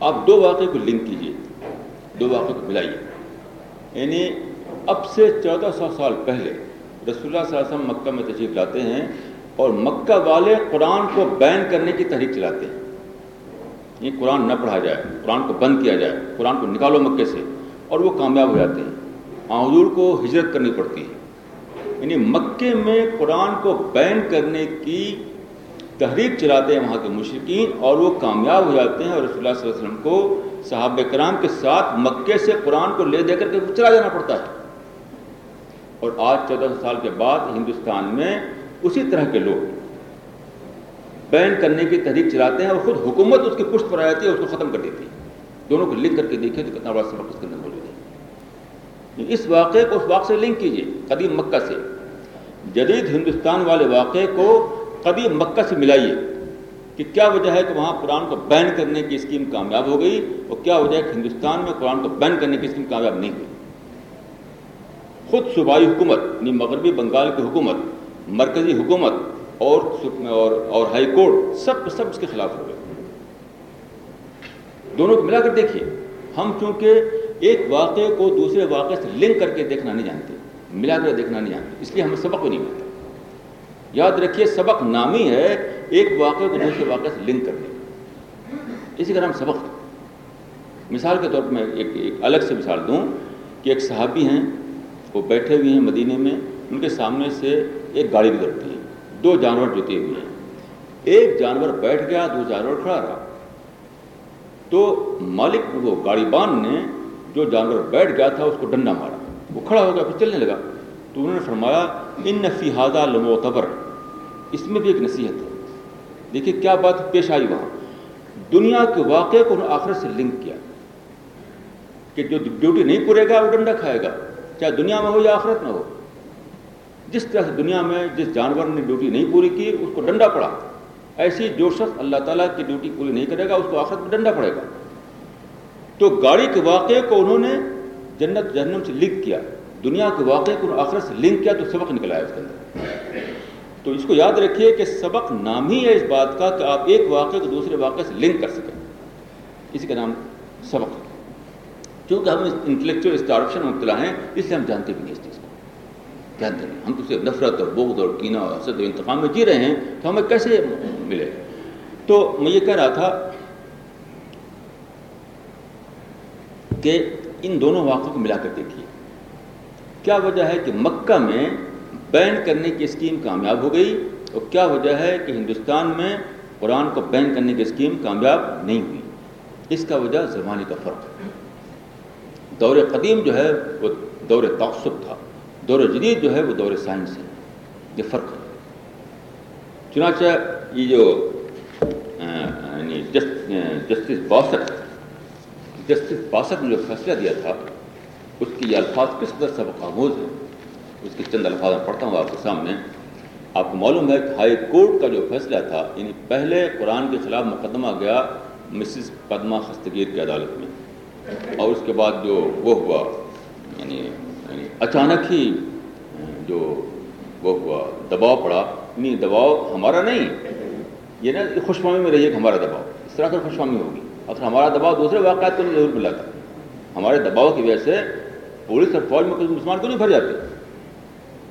Speaker 1: آپ دو واقعے کو لنک کیجیے دو واقعے کو ملائیے۔ یعنی اب سے چودہ سو سال پہلے رسول اللہ صلی اللہ علیہ وسلم مکہ میں تشریف لاتے ہیں اور مکہ والے قرآن کو بین کرنے کی تحریک چلاتے ہیں۔ یہ قرآن نہ پڑھا جائے، قرآن کو بند کیا جائے، قرآن کو نکالو مکے سے اور وہ کامیاب ہو جاتے ہیں۔ حضور کو ہجرت کرنی پڑتی ہے۔ یعنی مکے میں قرآن کو بین کرنے کی تحریک چلاتے ہیں وہاں کے مشرقین اور وہ کامیاب ہو جاتے ہیں اور رسول اللہ صلی اللہ علیہ وسلم کو صحابہ کرام کے ساتھ مکے سے قرآن کو لے دے کر کے چلا جانا پڑتا ہے۔ اور آج چودہ سال کے بعد ہندوستان میں اسی طرح کے لوگ بین کرنے کی تحریک چلاتے ہیں اور خود حکومت اس کی پشت پر آ جاتی ہے اور اس کو ختم کر دیتی ہے۔ دونوں کو لنک کر کے دیکھیں تو کتنا بڑا سبق اس کے اندر موجود ہے۔ اس واقعے کو اس واقعے سے لنک کیجیے قدیم مکہ سے۔ جدید ہندوستان والے واقعے کو قدیم مکہ سے ملائیے۔ کہ کیا وجہ ہے کہ وہاں قرآن کو بین کرنے کی اسکیم کامیاب ہو گئی اور کیا وجہ ہے کہ ہندوستان میں قرآن کو بین کرنے کی اسکیم کامیاب نہیں ہوئی؟ خود صوبائی حکومت یعنی مغربی بنگال کی حکومت مرکزی حکومت اور اور, اور ہائی کورٹ سب سب اس کے خلاف ہو گئے۔ دونوں کو ملا کر دیکھیے۔ ہم چونکہ ایک واقعے کو دوسرے واقعے سے لنک کر کے دیکھنا نہیں جانتے ملا کر دیکھنا نہیں جانتے اس لیے ہمیں سبق بھی نہیں ملتا۔ یاد رکھیے، سبق نامی ہے، ایک واقعے کو دوسرے واقعے سے لنک کرنے اسی کا نام سبق۔ مثال کے طور پر میں ایک ایک الگ سے مثال دوں کہ ایک صحابی ہیں، وہ بیٹھے ہوئے ہیں مدینے میں، ان کے سامنے سے ایک گاڑی گزرتی ہے۔ دو جانور جوتے ہوئے ہیں۔ ایک جانور بیٹھ گیا دو جانور کھڑا رہا۔ تو مالک وہ گاڑی بان نے جو جانور بیٹھ گیا تھا، اس کو ڈنڈا مارا۔ وہ کھڑا ہو گیا، پھر چلنے لگا۔ تو انہوں نے فرمایا ان نفی ہادہ لموتبر اس میں بھی ایک نصیحت ہے۔ دیکھیے کیا بات پیش آئی وہاں۔ دنیا کے واقعے کو انہوں نے آخرت سے لنک کیا۔ کہ جو ڈیوٹی نہیں پورے گا، وہ ڈنڈا کھائے گا۔ چاہے دنیا میں ہو یا آخرت میں ہو۔ جس طرح سے دنیا میں جس جانور نے ڈیوٹی نہیں پوری کی، اس کو ڈنڈا پڑا۔ ایسی جو شخص اللہ تعالیٰ کی ڈیوٹی پوری نہیں کرے گا، اس کو آخرت میں ڈنڈا پڑے گا۔ تو گاڑی کے واقعے کو انہوں نے جنت جہنم سے لنک کیا۔ دنیا کے واقعے کو آخرت سے لنک کیا تو سبق نکلا ہے اس کے اندر۔ تو اس کو یاد رکھیے کہ سبق نام ہی ہے اس بات کا کہ آپ ایک واقعے کو دوسرے واقعے سے لنک کر سکیں۔ اسی کا نام سبق۔ کیونکہ ہم انٹلیکچوئل اسٹارپشن میں مبتلا ہیں، اس لیے ہم جانتے بھی نہیں اس چیز کو۔ جانتے نہیں ہم تو صرف نفرت اور بغض اور کینہ اور حسد و انتقام میں جی رہے ہیں، تو ہمیں کیسے ملے؟ تو میں یہ کہہ رہا تھا کہ ان دونوں واقعوں کو ملا کر دیکھیے۔ کیا وجہ ہے کہ مکہ میں بین کرنے کی اسکیم کامیاب ہو گئی اور کیا وجہ ہے کہ ہندوستان میں قرآن کو بین کرنے کی اسکیم کامیاب نہیں ہوئی؟ اس کا وجہ زمانے کا فرق ہے۔ دور قدیم جو ہے وہ دور تعصب تھا۔ دور جدید جو ہے وہ دور سائنس ہے۔ یہ فرق ہے۔ چنانچہ یہ جو یعنی جسٹس باسٹ جسٹس باسٹ نے جو فیصلہ دیا تھا اس کی یہ الفاظ کس قدر سبق آموز ہیں؟ اس کے چند الفاظ میں پڑھتا ہوں آپ کے سامنے۔ آپ کو معلوم ہے کہ ہائی کورٹ کا جو فیصلہ تھا یعنی پہلے قرآن کے خلاف مقدمہ گیا مسز پدما خستگیر کی عدالت میں۔ اور اس کے بعد جو وہ ہوا یعنی یعنی اچانک ہی جو وہ ہوا، دباؤ پڑا۔ نہیں دباؤ ہمارا نہیں، یہ نا خوشفہمی میں رہیے کہ ہمارا دباؤ۔ اس طرح سے خوشفہمی ہوگی۔ اگر ہمارا دباؤ دوسرے واقعات کو ضرور ملا تھا۔ ہمارے دباؤ کی وجہ سے پولیس اور فوج میں کچھ مسلمان کو نہیں بھر جاتے؟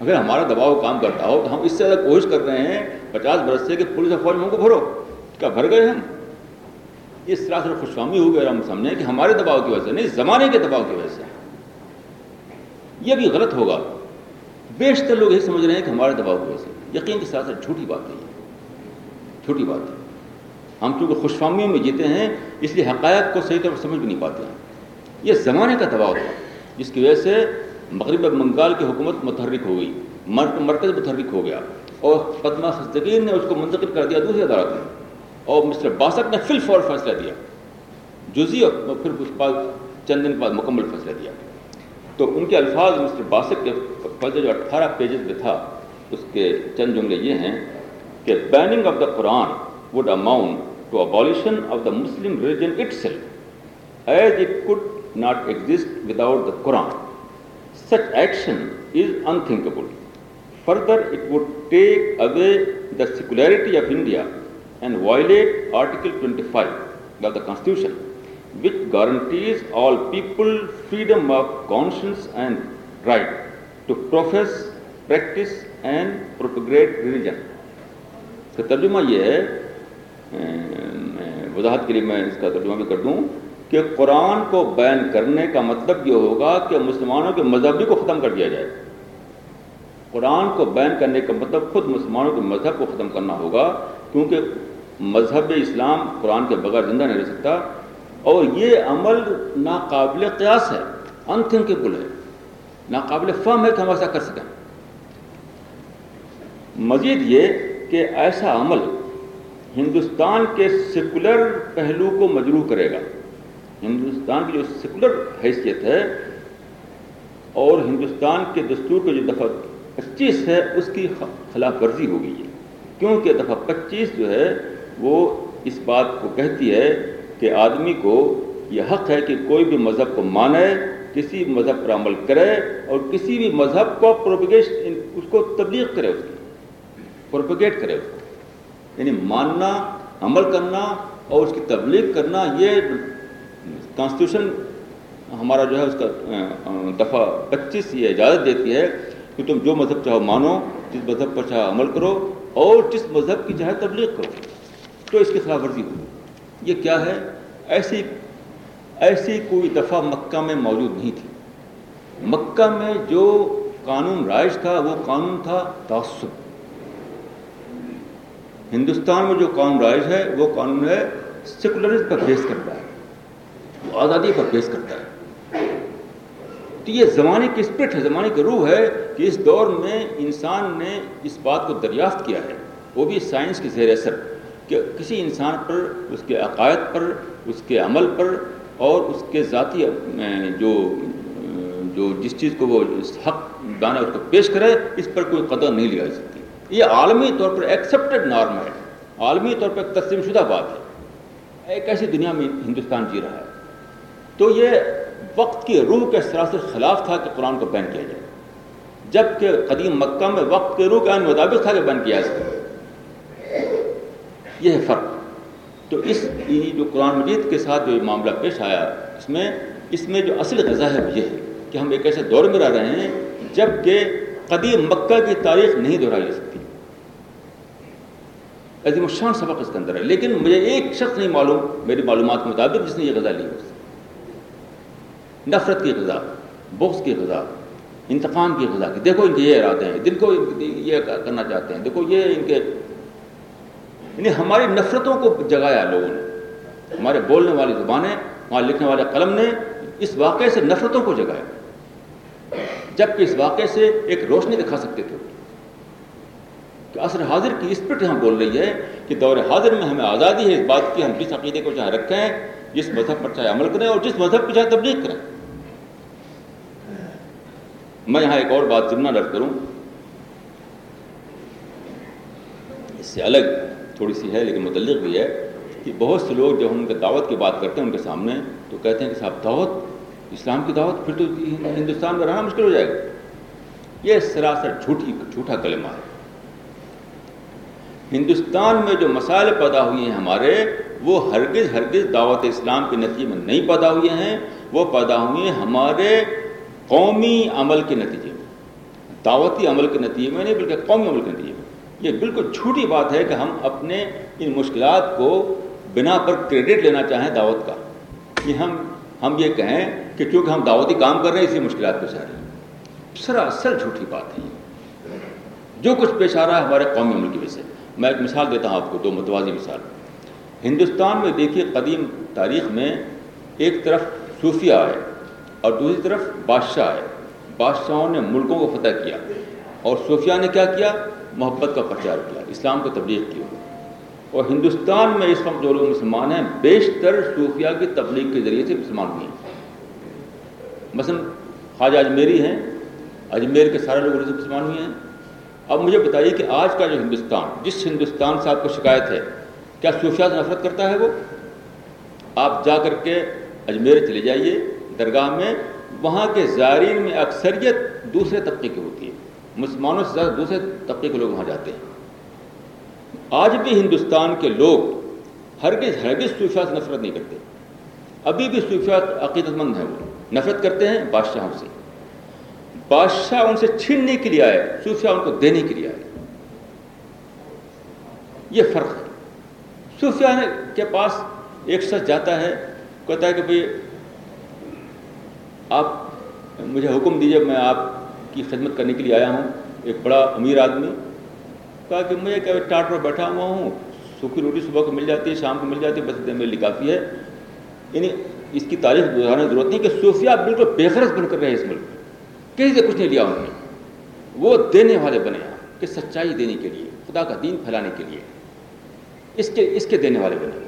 Speaker 1: اگر ہمارا دباؤ کام کرتا ہو تو ہم اس سے زیادہ کوشش کر رہے ہیں، پچاس برس سے کہ پولیس اور فوج میں ہم کو بھرو۔ کیا بھر گئے ہم۔ اس طرح سے خوشفہمی ہو گئی اور ہم سمجھیں کہ ہمارے دباؤ کی وجہ سے نہیں، زمانے کے دباؤ کی وجہ سے۔ یہ بھی غلط ہوگا۔ بیشتر لوگ یہ سمجھ رہے ہیں کہ ہمارے دباؤ کی وجہ سے۔ یقین کے ساتھ ساتھ جھوٹی بات نہیں ہے۔ جھوٹی بات ہے۔ ہم چونکہ خوش فہمیوں میں جیتے ہیں، اس لیے حقائق کو صحیح طور پر سمجھ بھی نہیں پاتے۔ ہیں یہ زمانے کا دباؤ تھا۔ جس کی وجہ سے مغرب بنگال کی حکومت متحرک ہو گئی مرکز متحرک ہو گیا۔ اور پدما خستگیر نے اس کو منتقل کر دیا دوسری عدالت میں۔ اور مسٹر باسک نے فل فور فیصلہ دیا۔ جزی اور پھر اس بعد چند دن بعد مکمل فیصلہ دیا۔ تو ان کے الفاظ مسٹر باسک کے فیصلہ جو اٹھارہ پیجز میں تھا، اس کے چند جملے یہ ہیں کہ banning of the Quran would amount to abolition of the Muslim religion itself as it could not exist without the Quran such action is unthinkable further it would take away the secularity of India and violate Article 25 of the Constitution, which guarantees all people freedom of conscience and right to profess, practice and propagate religion. تو ترجمہ یہ ہے وضاحت کے لیے میں اس کا ترجمہ بھی کر دوں کہ قرآن کو بیان کرنے کا مطلب یہ ہوگا کہ مسلمانوں کے مذہبی کو ختم کر دیا جائے۔ قرآن کو بیان کرنے کا مطلب خود مسلمانوں کے مذہب کو ختم کرنا ہوگا، کیونکہ مذہب اسلام قرآن کے بغیر زندہ نہیں رہ سکتا۔ اور یہ عمل ناقابل قیاس ہے انتھنکیبل ہے۔ ناقابل فہم ہے کہ ہم ایسا کر سکیں۔ مزید یہ کہ ایسا عمل ہندوستان کے سیکولر پہلو کو مجروح کرے گا۔ ہندوستان کی جو سیکولر حیثیت ہے اور ہندوستان کے دستور کے جو دفعہ پچیس ہے، اس کی خلاف ورزی ہوگی یہ کیونکہ دفعہ پچیس جو ہے، وہ اس بات کو کہتی ہے کہ آدمی کو یہ حق ہے کہ کوئی بھی مذہب کو مانے، کسی مذہب پر عمل کرے اور کسی بھی مذہب کو پروپگیش اس کو تبلیغ کرے اس کی پروپگیٹ کرے اس کو۔ یعنی ماننا، عمل کرنا اور اس کی تبلیغ کرنا، یہ کانسٹیٹیوشن ہمارا جو ہے اس کا دفعہ پچیس یہ اجازت دیتی ہے کہ تم جو مذہب چاہو مانو، جس مذہب پر چاہو عمل کرو اور جس مذہب کی چاہے تبلیغ کرو، تو اس کی خلاف ورزی ہو۔ یہ کیا ہے؟ ایسی ایسی کوئی دفعہ مکہ میں موجود نہیں تھی۔ مکہ میں جو قانون رائج تھا، وہ قانون تھا تعصب۔ ہندوستان میں جو قانون رائج ہے، وہ قانون ہے سیکولرز پر فیس کرتا ہے۔ وہ آزادی پر فیس کرتا ہے۔ تو یہ زمانے کی اسپرٹ ہے؟ زمانے کی روح ہے کہ اس دور میں انسان نے اس بات کو دریافت کیا ہے۔ وہ بھی سائنس کے زیر اثر کہ کسی انسان پر، اس کے عقائد پر، اس کے عمل پر اور اس کے ذاتی جو جو جس چیز کو وہ حق دانا اس کو پیش کرے، اس پر کوئی قدر نہیں لیا جا سکتی یہ عالمی طور پر ایکسیپٹڈ نارم ہے۔ عالمی طور پر ایک تسلیم شدہ بات ہے۔ ایک ایسی دنیا میں ہندوستان جی رہا ہے۔ تو یہ وقت کی روح کے سراسر خلاف تھا کہ قرآن کو بین کیا جائے۔ جبکہ قدیم مکہ میں وقت کے روح کے مطابق تھا کہ بین کیا جائے۔ یہ ہے فرق۔ تو اس جو قرآن مجید کے ساتھ جو معاملہ پیش آیا، اس میں اس میں جو اصل غذا ہے وہ یہ ہے کہ ہم ایک ایسے دور میں رہ رہے ہیں جبکہ قدیم مکہ کی تاریخ نہیں دہرائی جا سکتی۔ عظیم الشان سبق اس کے اندر ہے۔ لیکن مجھے ایک شخص نہیں معلوم، میری معلومات کے مطابق جس نے یہ غذا لی اس نفرت کی غذا، بغض کی غذا، انتقام کی غذا کی۔ دیکھو ان کے یہ ارادے ہیں دن کو یہ کرنا چاہتے ہیں۔ دیکھو یہ ان کے یعنی ہماری نفرتوں کو جگایا لوگوں نے۔ ہمارے بولنے والی زبانیں وہاں لکھنے والے قلم نے اس واقعے سے نفرتوں کو جگایا۔ جبکہ اس واقعے سے ایک روشنی دکھا سکتے تھے۔ کہ عصر حاضر کی اسپرٹ یہاں بول رہی ہے کہ دور حاضر میں ہمیں آزادی ہے، اس بات کی ہم جس عقیدے کو چاہے رکھیں، جس مذہب پر چاہے عمل کریں اور جس مذہب کی چاہے تبلیغ کریں۔ میں یہاں ایک اور بات ضمنا رکھ کروں۔ اس سے الگ تھوڑی سی ہے لیکن متعلق بھی ہے کہ بہت سے لوگ جب ہم ان کے دعوت کی بات کرتے ہیں ان کے سامنے تو کہتے ہیں کہ صاحب دعوت، اسلام کی دعوت، پھر تو ہندوستان میں رہنا مشکل ہو جائے گا۔ یہ سراسر جھوٹی، جھوٹا کلمہ ہے۔ ہندوستان میں جو مسائل پیدا ہوئے ہیں ہمارے، وہ ہرگز ہرگز دعوت اسلام کے نتیجے میں نہیں پیدا ہوئے ہیں۔ وہ پیدا ہوئے ہیں ہمارے قومی عمل کے نتیجے میں، دعوتی عمل کے نتیجے میں، نہیں بلکہ قومی عمل کے نتیجے میں۔ یہ بالکل جھوٹی بات ہے کہ ہم اپنے ان مشکلات کو بنا پر کریڈٹ لینا چاہیں دعوت کا۔ کہ ہم ہم یہ کہیں کہ کیونکہ ہم دعوتی کام کر رہے ہیں، اسی مشکلات پیش آ رہی ہیں۔ سراسر جھوٹی بات ہے یہ۔ جو کچھ پیش آ رہا ہے ہمارے قومی عمل کی وجہ سے۔ میں ایک مثال دیتا ہوں آپ کو، دو متوازی مثال۔ ہندوستان میں دیکھیے قدیم تاریخ میں ایک طرف صوفیہ آئے۔ اور دوسری طرف بادشاہ آئے بادشاہوں نے ملکوں کو فتح کیا اور صوفیہ نے کیا کیا؟ محبت کا پرچار کیا، اسلام کو تبلیغ کیا اور ہندوستان میں اس وقت جو لوگ مسلمان ہیں، بیشتر صوفیہ کی تبلیغ کے ذریعے سے مسلمان ہوئے ہیں۔ مثلا خواجہ اجمیری ہیں، اجمیر کے سارے لوگ سے مسلمان ہوئے ہیں۔ اب مجھے بتائیے کہ آج کا جو ہندوستان، جس ہندوستان سے آپ کو شکایت ہے، کیا صوفیہ سے نفرت کرتا ہے وہ؟ آپ جا کر کے اجمیر چلے جائیے۔ درگاہ میں، وہاں کے زائرین میں اکثریت دوسرے طبقے کی ہوتی ہے مسلمانوں سے زیادہ دوسرے طبقے کے لوگ وہاں جاتے ہیں۔ آج بھی ہندوستان کے لوگ ہرگز ہرگز صوفیہ سے نفرت نہیں کرتے۔ ابھی بھی صوفیہ عقیدت مند ہیں وہ۔ نفرت کرتے ہیں بادشاہوں سے۔ بادشاہ ان سے چھیننے کے لیے آئے صوفیہ ان کو دینے کے لیے آئے۔ یہ فرق ہے۔ صوفیہ کے پاس ایک شخص جاتا ہے، کہتا ہے کہ بھئی آپ مجھے حکم دیجیے میں آپ کی خدمت کرنے کے لیے آیا ہوں۔ ایک بڑا امیر آدمی کہا کہ مجھے کہ ٹاٹ پر بیٹھا ہوا ہوں، سوکھی روٹی صبح کو مل جاتی ہے، شام کو مل جاتی ہے، بس دن میں کافی ہے۔ یعنی اس کی تعریف گزارنے کی ضرورت نہیں کہ صوفیہ بالکل بے بن کر رہے اس ملک میں۔ کسی سے کچھ نہیں لیا انہوں نے۔ وہ دینے والے بنے آپ کہ سچائی دینے کے لیے، خدا کا دین پھیلانے کے لیے۔ اس کے اس کے دینے والے بنے۔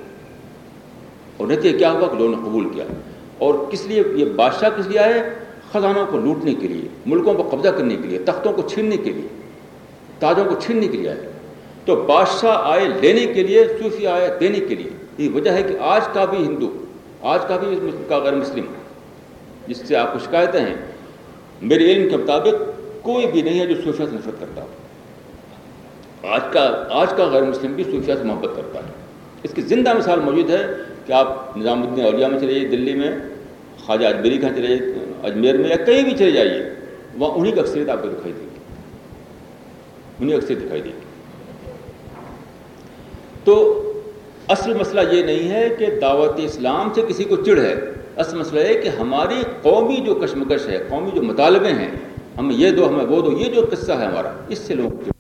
Speaker 1: اور نتیجہ کیا ہوا؟ کہ لوگوں نے قبول کیا۔ اور کس لیے یہ بادشاہ کس لیے آئے خزانوں کو لوٹنے کے لیے، ملکوں کو قبضہ کرنے کے لیے، تختوں کو چھیننے کے لیے، تاجوں کو چھیننے کے لیے آئے تو بادشاہ آئے لینے کے لیے، صوفی آئے دینے کے لیے۔ یہ وجہ ہے کہ آج کا بھی ہندو، آج کا بھی کا غیر مسلم جس سے آپ کو شکایتیں ہیں، میرے علم کے مطابق کوئی بھی نہیں ہے جو صوفیہ سے نفرت کرتا ہو۔ آج کا آج کا غیر مسلم بھی صوفیہ سے محبت کرتا ہے۔ اس کی زندہ مثال موجود ہے کہ آپ نظام الدین اولیاء میں چلے جائیے، دلی میں، خواجہ اجمیری کہاں چلے جائیے، اجمیر میں یا کہیں بھی چلے جائیے، وہاں انہیں کی اکثریت آپ کو دکھائی دے گی۔ انہیں اکثریت دکھائی دے گی۔ تو اصل مسئلہ یہ نہیں ہے کہ دعوت اسلام سے کسی کو چڑھ ہے۔ اصل مسئلہ ہے کہ ہماری قومی جو کشمکش ہے، قومی جو مطالبے ہیں، ہمیں یہ دو، ہمیں وہ دو، یہ جو قصہ ہے ہمارا، اس سے لوگ